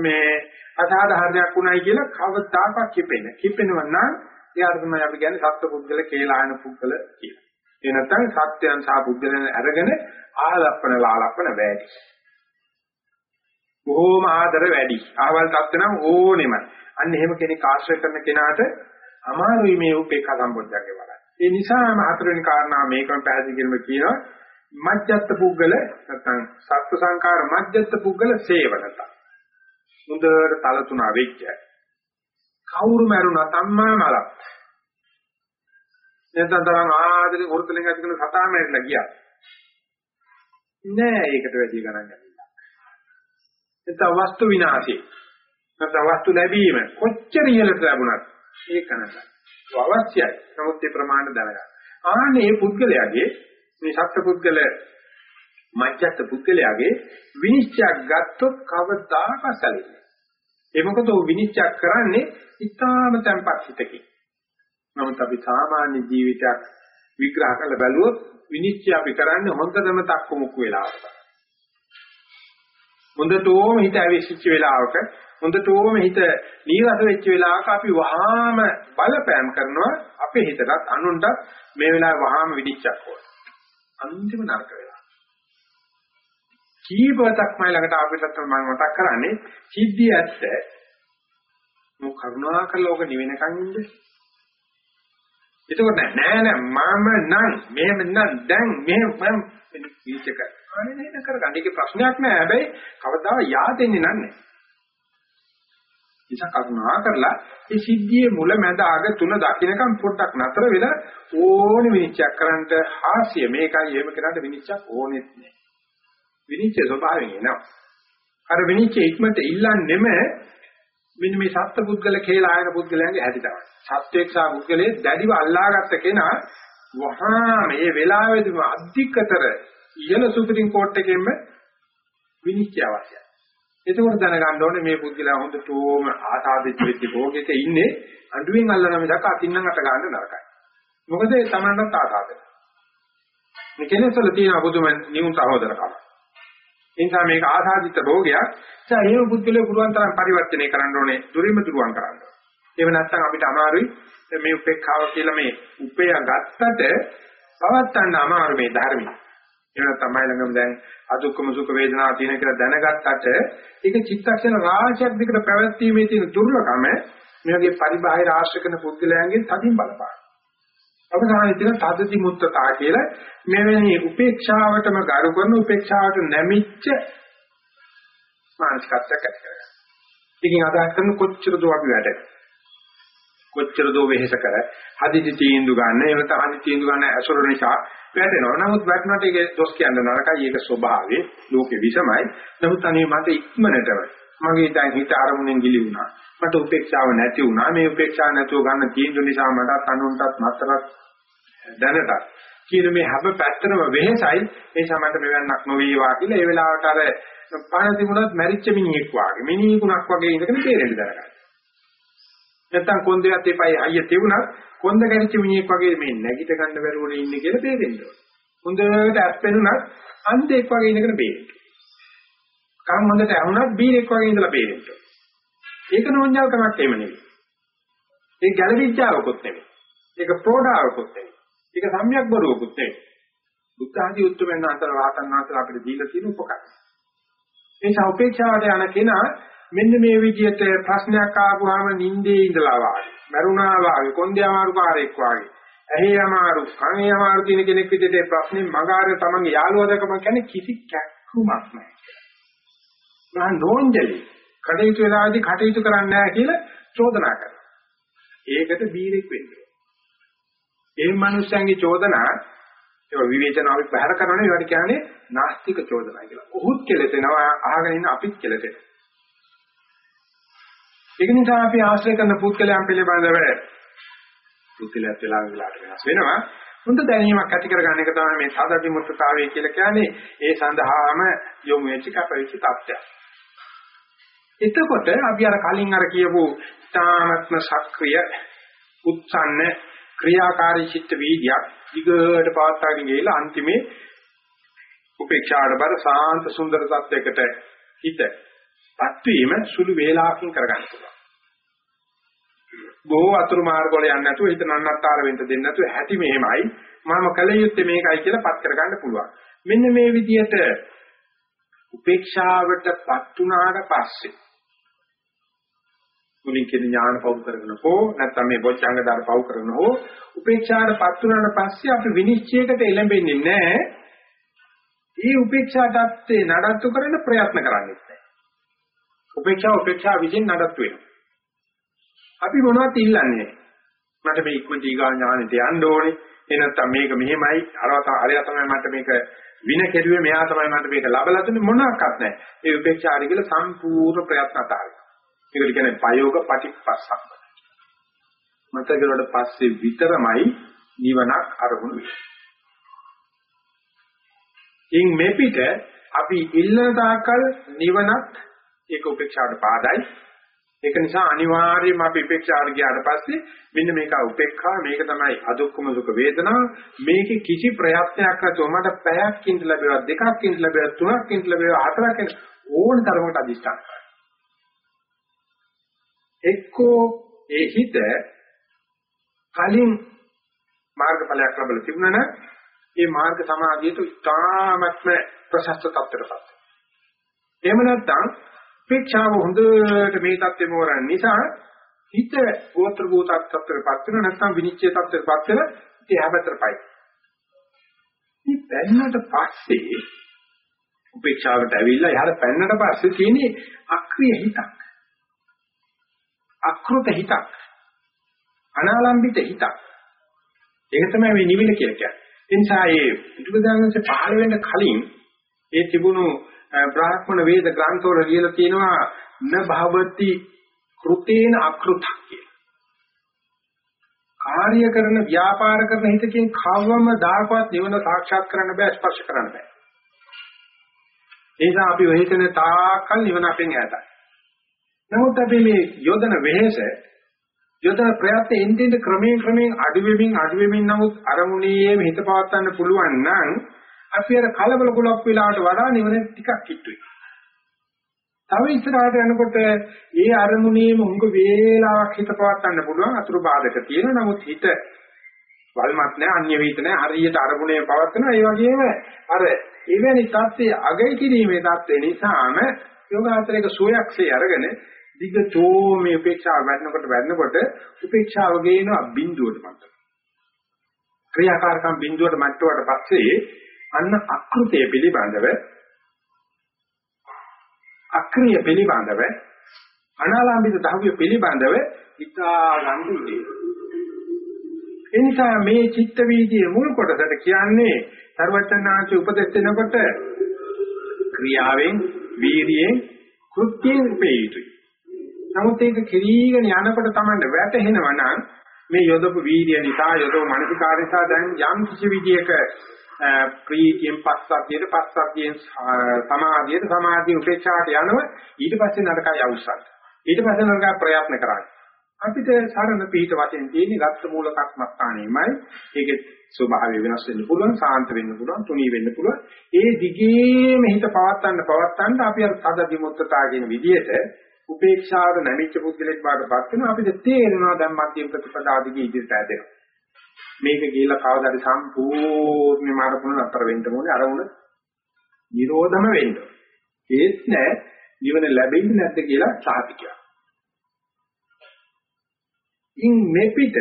මේ අසාධාරණයක් වුණයි කියලා කවදාකවත් කිපෙන්නේ. කිපෙනව නම් එයාට තමයි අපි කියන්නේ සත්ව පුද්ගල කේලායන පුද්ගල කියලා. ඒ නැත්නම් සත්‍යයන් සහ පුද්ගලයන් අරගෙන ආලප්පන ලාලප්පන වැඩි. බොහෝම ආදර වැඩි. ආවල් තත්ත්ව නම් ඕනෙමයි. අන්න එහෙම කෙනෙක් ආශ්‍රය කරන කෙනාට අමාරුයි මේ උපේක්ෂා සම්බොධ්‍යංගේ වල. ඒ නිසාම හතරවෙනි කාරණාව මේකම පැහැදිලි කිරීම කියනවා මජ්ජත් පුද්ගල නැත්නම් සත්ව සංකාර මජ්ජත් පුද්ගල සේවනත. මුදවට තල තුනා වෙච්ච. කවුරු මරුණා සම්මා මලක්. නැත්නම් තරම් ආදරේ වෘතලෙන් ඇති කරන සතා මැරිලා ගියා. නෑ ඒකට වැඩි ගණන් ගන්නවා. නැත්නම් වස්තු විනාශේ. නැත්නම් වස්තු ලැබීම කොච්චර ඉහළට ලැබුණත් ඒක නෑ. අවශ්‍යයි. නමුත් ඒ ප්‍රමාණය දැනගන්න. ආන්නේ මේ පුද්ගලයාගේ මේ සත්පුද්ගල මජ්ජත් පුද්ගලයාගේ විනිශ්චයක් ගත්තොත් කවදාක සැලෙන්නේ. ඒ මොකද ਉਹ විනිශ්චය කරන්නේ ඊටාම තැම්පත් හිතකින්. නමුත් අපි සාමාන්‍ය ජීවිතයක් විග්‍රහ කරලා බැලුවොත් විනිශ්චය අපි කරන්නේ හොඳටම තක්කු මුක්කු වෙලාවක. හොඳටම හිත ඇවිස්සිච්ච වෙලාවක හොඳටම හිත නීරස වෙච්ච වෙලාවක අපි වහාම බලපෑම් කරනවා අපේ හිතටත් අනුන්ටත් මේ වෙලාවේ වහාම විනිශ්චයක් ඕන. අන්තිම නරක වෙලා. කීපවතක්මයි ළඟට ආපිටත් මම මතක් කරන්නේ සිද්ධිය ඇත්ත මොක කරුණාකරලා ඕක නිවෙනකන් ඉන්නේ එතකොට නෑ නෑ මම නම් මෙහෙම නම් දැන් මෙහෙම මම විචක අනේ නේද කරගන්න. ඒකේ ප්‍රශ්නයක් නෑ. හැබැයි කවදා yaadෙන්නේ නැහැ. නිසා කරුණා කරලා මේ සිද්ධියේ මුල මැද අග තුන දකින්නකම් පොඩ්ඩක් නතර වෙලා ඕනේ විනිශ්චය කරන්නට හාස්‍ය මේකයි එහෙම කරන්න විනිශ්චයක් ඕනෙත් නෑ. විනිශ්චය ස්වභාවයෙන් එනවා. අර විනිශ්චය ඉක්මනට ඉල්ලන්නෙම මෙන්න මේ සත්ත්ව පුද්ගල කියලා ආයන පුද්ගලයන්ගේ හැටි තමයි. සත්වේක්ෂා පුද්ගලයේ දැඩිව අල්ලාගත්ත කෙනා වහා මේ වෙලාවේදීම අධිකතර ඉහළ සුපිරිම් කෝට් එකෙන්ම විනිශ්චය අවශ්‍යයි. එතකොට දැනගන්න ඕනේ මේ පුද්ගලයා හොඳටම ආසාදිත වෙච්ච භෝගයක ඉන්නේ අඬුවෙන් අල්ලන මිසක් අතින්නම් අත ගන්න නරකයි. මොකද ඒ තමන්ටත් ආසාදයි. මේ කෙනෙක්වල තියෙන බුදුම නියුන් සහෝදරකම. ඒ නිසා මේක ආසාදිත භෝගයක්. ඒ හේම පුද්ගලයා පුළුවන් තරම් පරිවර්තනය කරන්න ඕනේ. දුරිම දුරුවන් කරන්න. එහෙම නැත්නම් අපිට අමාරුයි මේ උපේක්ඛාව කියලා මේ උපය ගත්තට පවත්තන්න අමාරු මේ ධර්මයි. එහෙම තමයි ළඟම දැන් අදුක්කම සුඛ වේදනා තියෙන කියලා දැනගත්තට ඒක චිත්තක්ෂණ රාශියක් දිකට පැවැත්ීමේ තියෙන දුර්ලභම මේ වගේ පරිබාහිර ආශ්‍රය කරන පුද්ගලයන්ගෙන් තදින් බලපාන. අවසානයේ තියෙන තදති මුත්තතා කියලා මෙවැනි උපේක්ෂාවටම ගරු කරන උපේක්ෂාවට නැමිච්ච මානසිකත්වයක් ඇති කරගන්න. ඉතින් අදහස් කරන කොච්චර දෝ අපි වැඩ කොච්චර දෝ වෙහෙස කර හදිසි තීන්දුව ගන්න එහෙම නැත්නම් හදිසි තීන්දුව ගන්න අසුර නිසා වැටෙනවා. නමුත් වැටුණාට ඒක දොස් කියන්න නරකයි. ඒක ස්වභාවයේ ලෝකේ විසමයි. නමුත් අනේ මට ඉක්මනටම මගේ දැන් හිත අරමුණෙන් ගිලි වුණා. මට උපේක්ෂාව නැති වුණා. මේ උපේක්ෂාව නැතුව ගන්න තීන්දුව නිසා මටත් අනුන්ටත් මතරත් දැනට කියන මේ හැම පැත්තම වෙහෙසයි. ඒ සමන්ට මෙවන්නක් නොවේවා කියලා ඒ වෙලාවට අර පණ තිබුණත් මැරිච්ච මිනිහෙක් වාගේ මිනිහුණක් වගේ ඉඳගෙන තේරෙන්න දරගන්න. නැත්තම් කොන්දේවත් එපයි අයිය තිබුණත් කොන්ද ගැරිච්ච මිනිහෙක් වගේ මේ නැගිට ගන්න බැරුවනේ ඉන්නේ කියලා තේරෙන්න ඕන. හොඳට ඇස් පෙනුනත් අන්ධෙක් වගේ ඉඳගෙන බේරෙන්න. කම් හොඳට ඇහුණත් බීරෙක් වගේ ඉඳලා බේරෙන්න. ඒක නෝන්ජල්කමක් එහෙම නෙවෙයි. ඒක ගැළවිච්චාවකුත් නෙවෙයි. ඒක ප්‍රෝඩාවකුත් නෙවෙයි. ඒක සම්‍යක් බරුවකුත් නෙවෙයි. බුද්ධ ආදී උත්තරෙන් අතර රහතන් වහන්සේලා අපිට දීලා තියෙන උපකාරය. ඒ සෞපේක්ෂාවට යන කෙනා මෙන්න මේ විදිහට ප්‍රශ්නයක් ආවම නිින්දේ ඉඳලා වාගේ මරුණා වාගේ කොන්දේ අමාරු කාරෙක් වාගේ ඇහි අමාරු කනේ අමාරු කියන කෙනෙක් විදිහට ප්‍රශ්නේ මගාරේ තමන්ගේ යාළුවදකම කියන්නේ කිසි කැක්කුමක් නැහැ. මහා නෝන්ජලි කටයුතු වෙලාදී කටයුතු කරන්නේ නැහැ කියලා චෝදනා කරනවා. ඒකට බීරෙක් වෙන්න ඒ මනුස්සයන්ගේ චෝදනා ඒ විවේචනාවෙත් බහැර කරනනේ ඒවට කියන්නේ නාස්තික චෝදනා කියලා. ඔහුත් කෙලෙසෙනවා අහගෙන ඉන්න අපිත් කෙලෙසෙනවා. ඒක නිසා අපි ආශ්‍රය කරන පුද්ගලයන් පිළිබඳව පුද්ගලයාත් වෙලා වෙලාට වෙනස් වෙනවා. හොඳ දැනීමක් ඇති කරගන්න එක තමයි මේ සාධි මුත්තතාවය කියලා කියන්නේ. ඒ සඳහාම යොමු වෙච්ච කපවිච්ච තත්ත්වයක්. එතකොට අපි අර කලින් අර කියපු තාමත්ම සක්‍රිය උත්සන්න ක්‍රියාකාරී චිත්ත වීදියක් දිගට පවත්වාගෙන ගිහලා අන්තිමේ උපේක්ෂාට බර සාන්ත සුන්දර තත්වයකට හිතපත් වීම සුළු වේලාවකින් කරගන්න පුළුවන්. බොහෝ අතුරු මාර්ග වල යන්නේ නැතුව හිත නන්නත්තර වෙන්න දෙන්නේ නැතුව හැටි මෙහෙමයි මම කල යුත්තේ මේකයි කියලා පත් කරගන්න පුළුවන්. මෙන්න මේ විදිහට උපේක්ෂාවටපත් වුණාට පස්සේ මුලින් කියන ඥාන පවු කරගෙන හෝ නැත්නම් මේ බොච්චංග දාන පවු කරගෙන හෝ උපේක්ෂාවටපත් වුණාට පස්සේ අපි විනිශ්චයකට එළඹෙන්නේ නැහැ. මේ උපේක්ෂා தත්ත්වේ නඩත්තු කරන්න ප්‍රයත්න කරන්නේ නැහැ. උපේක්ෂා උපේක්ෂා විදිහින් නඩත්තු වෙනවා. අපි මොනවද ඉල්ලන්නේ? මට මේ ඉක්මනට ඊගා ඥානෙට යන්න ඕනේ. එනත්තම් මේක මෙහෙමයි අරවා අරයා තමයි මට මේක වින කෙරුවේ මෙයා තමයි මට මේක ලබලා දුන්නේ මොනවාක්වත් නැහැ. ඒ උපේක්ෂාරි කියලා සම්පූර්ණ ප්‍රයත්න අතාරිනවා. ඒකට කියන්නේ ප්‍රයෝග පටිපස්සක්. මතකවලට පස්සේ විතරමයි නිවනක් අරමුණු වෙන්නේ. ඉන් මේ පිට අපි ඉල්ලන තාකල් නිවනත් ඒක උපේක්ෂාවට පාදයි. ඒක නිසා අනිවාර්යයෙන්ම අපි උපේක්ෂාවට ගියාට පස්සේ මෙන්න මේක උපේක්ඛා මේක තමයි අදුක්කම සුඛ වේදනා මේකේ කිසි ප්‍රයත්නයක් නැතුව මට පැයක් ඉඳ ලැබෙවා දෙකක් ඉඳ ලැබෙවා තුනක් ඉඳ ලැබෙවා හතරක් ඉඳ ඕන තරමකට අදිස්ථාන කරනවා. එක්කෝ ඒ හිත කලින් මාර්ගඵලයක් ලැබලා තිබුණා නම් ඒ මාර්ග සමාධියට ඉතාමත්ම ප්‍රශස්ත තත්ත්වයකට එහෙම නැත්නම් උපේක්ෂාව හොඳට මේ தත්ත්වෙම වරන් නිසා හිත ගෝත්‍ර භූතත් තත්ත්වයටපත් වෙන නැත්නම් විනිශ්චය තත්ත්වයටපත් වෙන ඉතින් හැබතරපයි. මේ පැන්නට පස්සේ උපේක්ෂාවට ඇවිල්ලා එහාට පැන්නට පස්සේ තියෙන්නේ අක්‍රිය හිතක්. අකෘත හිතක්. අනාලම්බිත හිතක්. ඒක තමයි මේ නිවිල කියලා කියන්නේ. ඒ නිසා මේ බුදුදානන්සේ පහළ වෙන්න කලින් ඒ තිබුණු බ්‍රාහ්මණ වේද ග්‍රන්ථවල ලියලා තියෙනවා න භවති කෘතේන අකෘතක් කියලා. කාර්ය කරන ව්‍යාපාර කරන හිතකින් කවම දායකවත් නිවන සාක්ෂාත් කරන්න බෑ ස්පර්ශ කරන්න බෑ. ඒ නිසා අපි ඔය හිතන තාකල් නිවන අපෙන් ඈතයි. නමුත් අපි මේ යොදන වෙහෙස යොදන ප්‍රයත්න එන්නෙන් ක්‍රමයෙන් ක්‍රමයෙන් අඩු වෙමින් අඩු වෙමින් නමුත් අරමුණේම හිත පවත්වන්න පුළුවන් නම් අපි අර කලබල ගොඩක් වෙලාවට වඩා නිවන ටිකක් කිට්ටුයි. තව ඉස්සරහට යනකොට ඒ අරමුණේම උඟ වේලාවක් හිත පවත්වන්න පුළුවන් අතුරු බාධක තියෙන නමුත් හිත වල්මත් නැහැ අන්‍ය වේත නැහැ හරියට අරමුණේ පවත්වනවා ඒ වගේම අර එවැනි தත්ත්වයේ අගය කිරීමේ தත්ත්වය නිසාම යෝගාචරයක සෝයක්සේ අරගෙන දිගටෝ මේ උපේක්ෂාව වැඩනකොට වැඩනකොට උපේක්ෂාව ගේනවා බිඳුවට මත. ක්‍රියාකාරකම් බිඳුවට මට්ටුවට පස්සේ අන්න අකෘතය පිළිබඳව අක්‍රිය පිළිබඳව අනාලම්බිත ධර්ම පිළිබඳව ඉතා ගන්දුදී. එනිසා මේ චිත්ත වීදියේ මුල් කොටසට කියන්නේ ਸਰවඥාන්සේ උපදෙස් දෙනකොට ක්‍රියාවෙන් වීර්යයෙන් කෘත්‍යයෙන් උපේයුතුයි. නමුත් ඒක කිරීගෙන යනකොට තමයි වැටහෙනවා නම් මේ යොදපු වීර්ය නිසා යොදපු මානසිකාර නිසා දැන් යම් කිසි විදියක ප්‍රීතියෙන් පස්සද්ධියට පස්සද්ධියෙන් සමාධියට සමාධිය උපේක්ෂාට යනව ඊට පස්සේ නරකයි අවශ්‍යයි. ඊට පස්සේ නරකයි ප්‍රයත්න කරන්නේ. අපිට සරණ පිහිට වශයෙන් තියෙන ගත්ත මූල කර්මස්ථානෙමයි ඒකේ ස්වභාවය වෙනස් වෙන්න පුළුවන් සාන්ත වෙන්න පුළුවන් තුනී වෙන්න පුළුවන් ඒ දිගේම හිත පවත්තන්න පවත්තන්න අපි අර සද දිමුත්තතා කියන විදිහට උපේක්ෂාව නැමිච්ච පුද්ගලෙක් බාටපත් වෙනවා අපිට තේරෙනවා දැන් මධ්‍යම ප්‍රතිපදාදිගේ ඉදිරියට ඇදෙනවා මේක ගිහිලා කවදාද සම්පූර්ණයෙන්ම අරමුණ අතර වෙන්න ඕනේ අරමුණ නිරෝධම වෙන්න ඒත් නෑ නිවන ලැබෙන්නේ නැද්ද කියලා සාහිතිකයක් ඉන් මෙපිට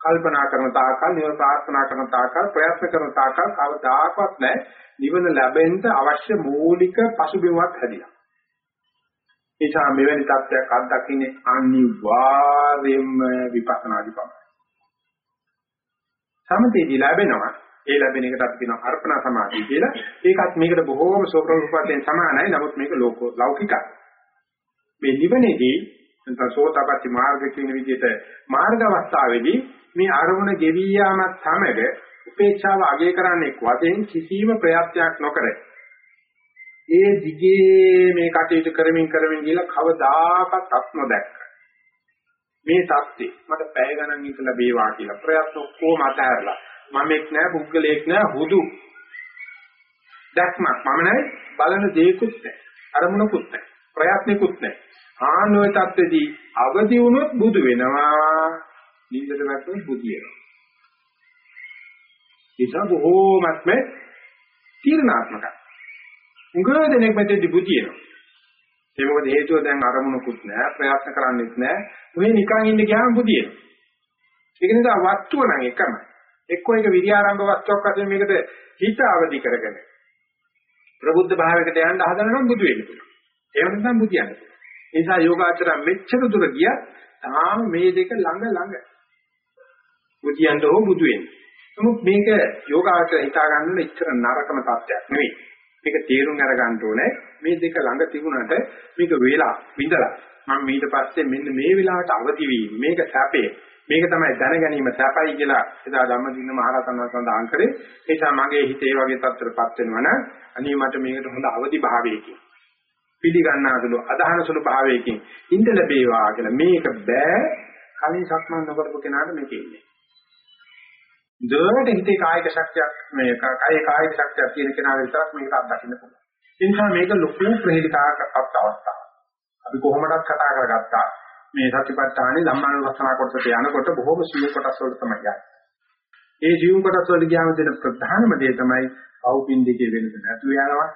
කල්පනා කරන තාකල් නිවන ප්‍රාර්ථනා කරන තාකල් ප්‍රයත්න කරන තාකල් කවදාකවත් නැහැ නිවන ලැබෙන්න අවශ්‍ය මූලික පසුබිමක් හැදිලා. ඒ නිසා මෙවැනි තත්ත්වයක් අත්දකින්නේ අනිවාර්යයෙන්ම විපස්සනාදී පමණයි. සමතේදී ලැබෙනවා ඒ ලැබෙන එකට අපි කියනවා අර්පණ සමාධිය කියලා. ඒකත් මේකට බොහෝම සෝප්‍රූපයෙන් සමානයි. නමුත් මේක ලෞකිකයි. මේ නිවනේදී නැත්නම් සෝතපට්ටි මාර්ග කියන විදිහට මාර්ග අවස්ථාවේදී මේ අරමුණ ගෙවි යාමත් සමග උපේක්ෂාව අගය කරන්නේ වශයෙන් කිසිම ප්‍රයත්නයක් නොකර ඒ දිගේ මේ කටයුතු කරමින් කරමින් ගිහලා කවදාකවත් අත් නොදැක්ක මේ தත්ති මට පැය ගණන් ඉඳලා බේවා කියලා ප්‍රයත්න ඔක්කොම අතහැරලා. මම එක් නෑ පුද්ගලයෙක් නෑ හුදු. දැක්මක්. මම නෑ බලන දේකුත් නෑ අරමුණකුත් නෑ ප්‍රයත්නිකුත් නෑ. ආනෝය තත්ත්වදී අවදි වුණොත් බුදු වෙනවා. නින්දට වැටුනොත් බුදියනවා ඒක බොහෝමත්ම තීරණාත්මකයි. උගව දෙනෙක් මෙතෙන්දි බුදියනවා ඒ මොකද හේතුව දැන් අරමුණකුත් නැහැ ප්‍රයත්න කරන්නෙත් නැහැ මේ නිකන් ඉන්න ගියාම බුදියනවා ඒක නිසා වස්තුව නම් එකම එක්කෝ එක විද්‍යාරම්භ වස්තුවක් වශයෙන් මේකට හිත අවදි කරගෙන ප්‍රබුද්ධ භාවයකට යන්න හදනනම් බුදු වෙන්න පුළුවන් එහෙම නැත්නම් බුදියන්න පුළුවන් ඒ නිසා යෝගාචර මෙච්චර දුර ගියත් තාම මේ දෙක ළඟ ළඟ. බුදියන්ට හෝ බුදු වෙන්න. නමුත් මේක යෝගාචර හිතා ගන්න ඉච්චර නරකම තත්ත්වයක් නෙවෙයි. මේක තේරුම් අරගන්න ඕනේ. මේ දෙක ළඟ තිබුණාට මේක වේලා විඳලා මම ඊට පස්සේ මෙන්න මේ වෙලාවට අවදි වීම මේක සැපේ මේක තමයි දැන ගැනීම සැපයි කියලා එදා ධම්මදින මහරහතන් වහන්සේ සඳහන් කරේ. ඒ නිසා මගේ හිතේ වගේ තත්ත්වයකටපත් වෙනවා නම් අනිත් මට මේකට හොඳ අවදි භාවයකින් පිළිගන්නාසුළු අදහන සුළු භාවයකින් ඉඳ ලැබේවා කියලා මේක බෑ. කලින් සක්මන් නොකරපු කෙනාට මේක ඉන්නේ. දෙවට හිතේ කායික ශක්තියක් මේ කාය කායික ශක්තියක් තියෙන කෙනා විතරක් මේක අත්දකින්න පුළුවන්. ඒ නිසා මේක ලොකු ප්‍රහේලිකාවක් අවස්ථාවක්. අපි කොහොමදත් කතා කරගත්තා මේ සතිපට්ඨානේ ධම්මානුපස්සනා කොටසට යනකොට බොහෝම සියුම් කොටස් වලට තමයි යන්නේ. ඒ සියුම් කොටස් වලට ගියාම දෙන ප්‍රධානම දේ තමයි පෞපින් දෙකේ වෙනස නැතු යනවා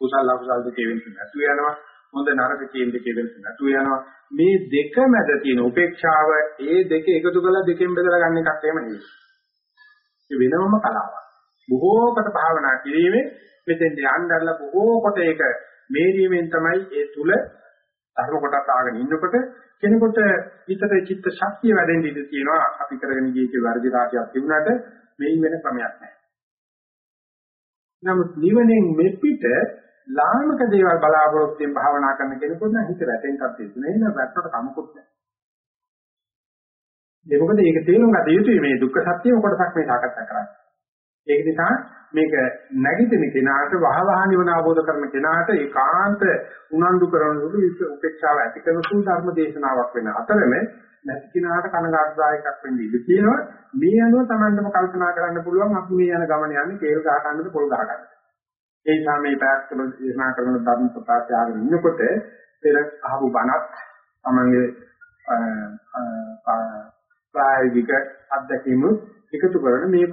කුසල අකුසල දෙකේ වෙනස නැතු වෙනවා. හොඳ නරක කියන දෙකේ වෙනස නැතු වෙනවා. මේ දෙක මැද තියෙන උපේක්ෂාව ඒ දෙක එකතු කරලා දෙකෙන් බෙදලා ගන්න එකක් එහෙම නෙවෙයි. ඒ වෙනමම කලාවක්. බොහෝ කොට භාවනා කිරීමේ මෙතෙන් යන්නදලා බොහෝ කොට ඒක මේරීමෙන් තමයි ඒ තුල ධර්ම කොටස් ආගෙන ඉන්නකොට කෙනෙකුට විතර චිත්ත ශක්තිය වැඩෙන්න ඉඩ තියෙනවා අපි කරගෙන ගියේ වර්ධි රාශියක් තිබුණාට මේ වෙන ක්‍රමයක් නැහැ. නමුත් නිවනෙන් මෙපිට ලාමක දේවල් බලාපොරොත්තුෙන් භාවනා කරන කෙනෙකුට නම් හිත රැටෙන්නත් තියෙන්නේ නේද? වැටට කමකුත් නැහැ. ඒ මොකද ඒක තේරුම් ගත යුතුයි මේ දුක්ඛ සත්‍යම කොටසක් මේ සාකච්ඡා කරන්නේ. ඒක නිසා මේක නැගිටින කෙනාට වහවහ නිවන අවබෝධ කරන කෙනාට ඒකාන්ත උනන්දු කරන සුළු උපේක්ෂාව ඇති කරන සුළු ධර්ම දේශනාවක් වෙන අතරම නැති කෙනාට කනගාටුදායකක් වෙන්නේ ඉඳී කියනවා මේ අනුව Tamandම කල්පනා කරන්න පුළුවන් අපි මේ යන ගමන යන්නේ කේල් ගහ ගන්නද පොල් ගහ ගන්නද ඒ නිසා මේ පැත්තම දේශනා කරන ධර්ම ප්‍රකාශය ආගෙන ඉන්නකොට පෙර අහපු බණත් තමන්ගේ ප්‍රායෝගික අත්දැකීම් එකතු කරන මේ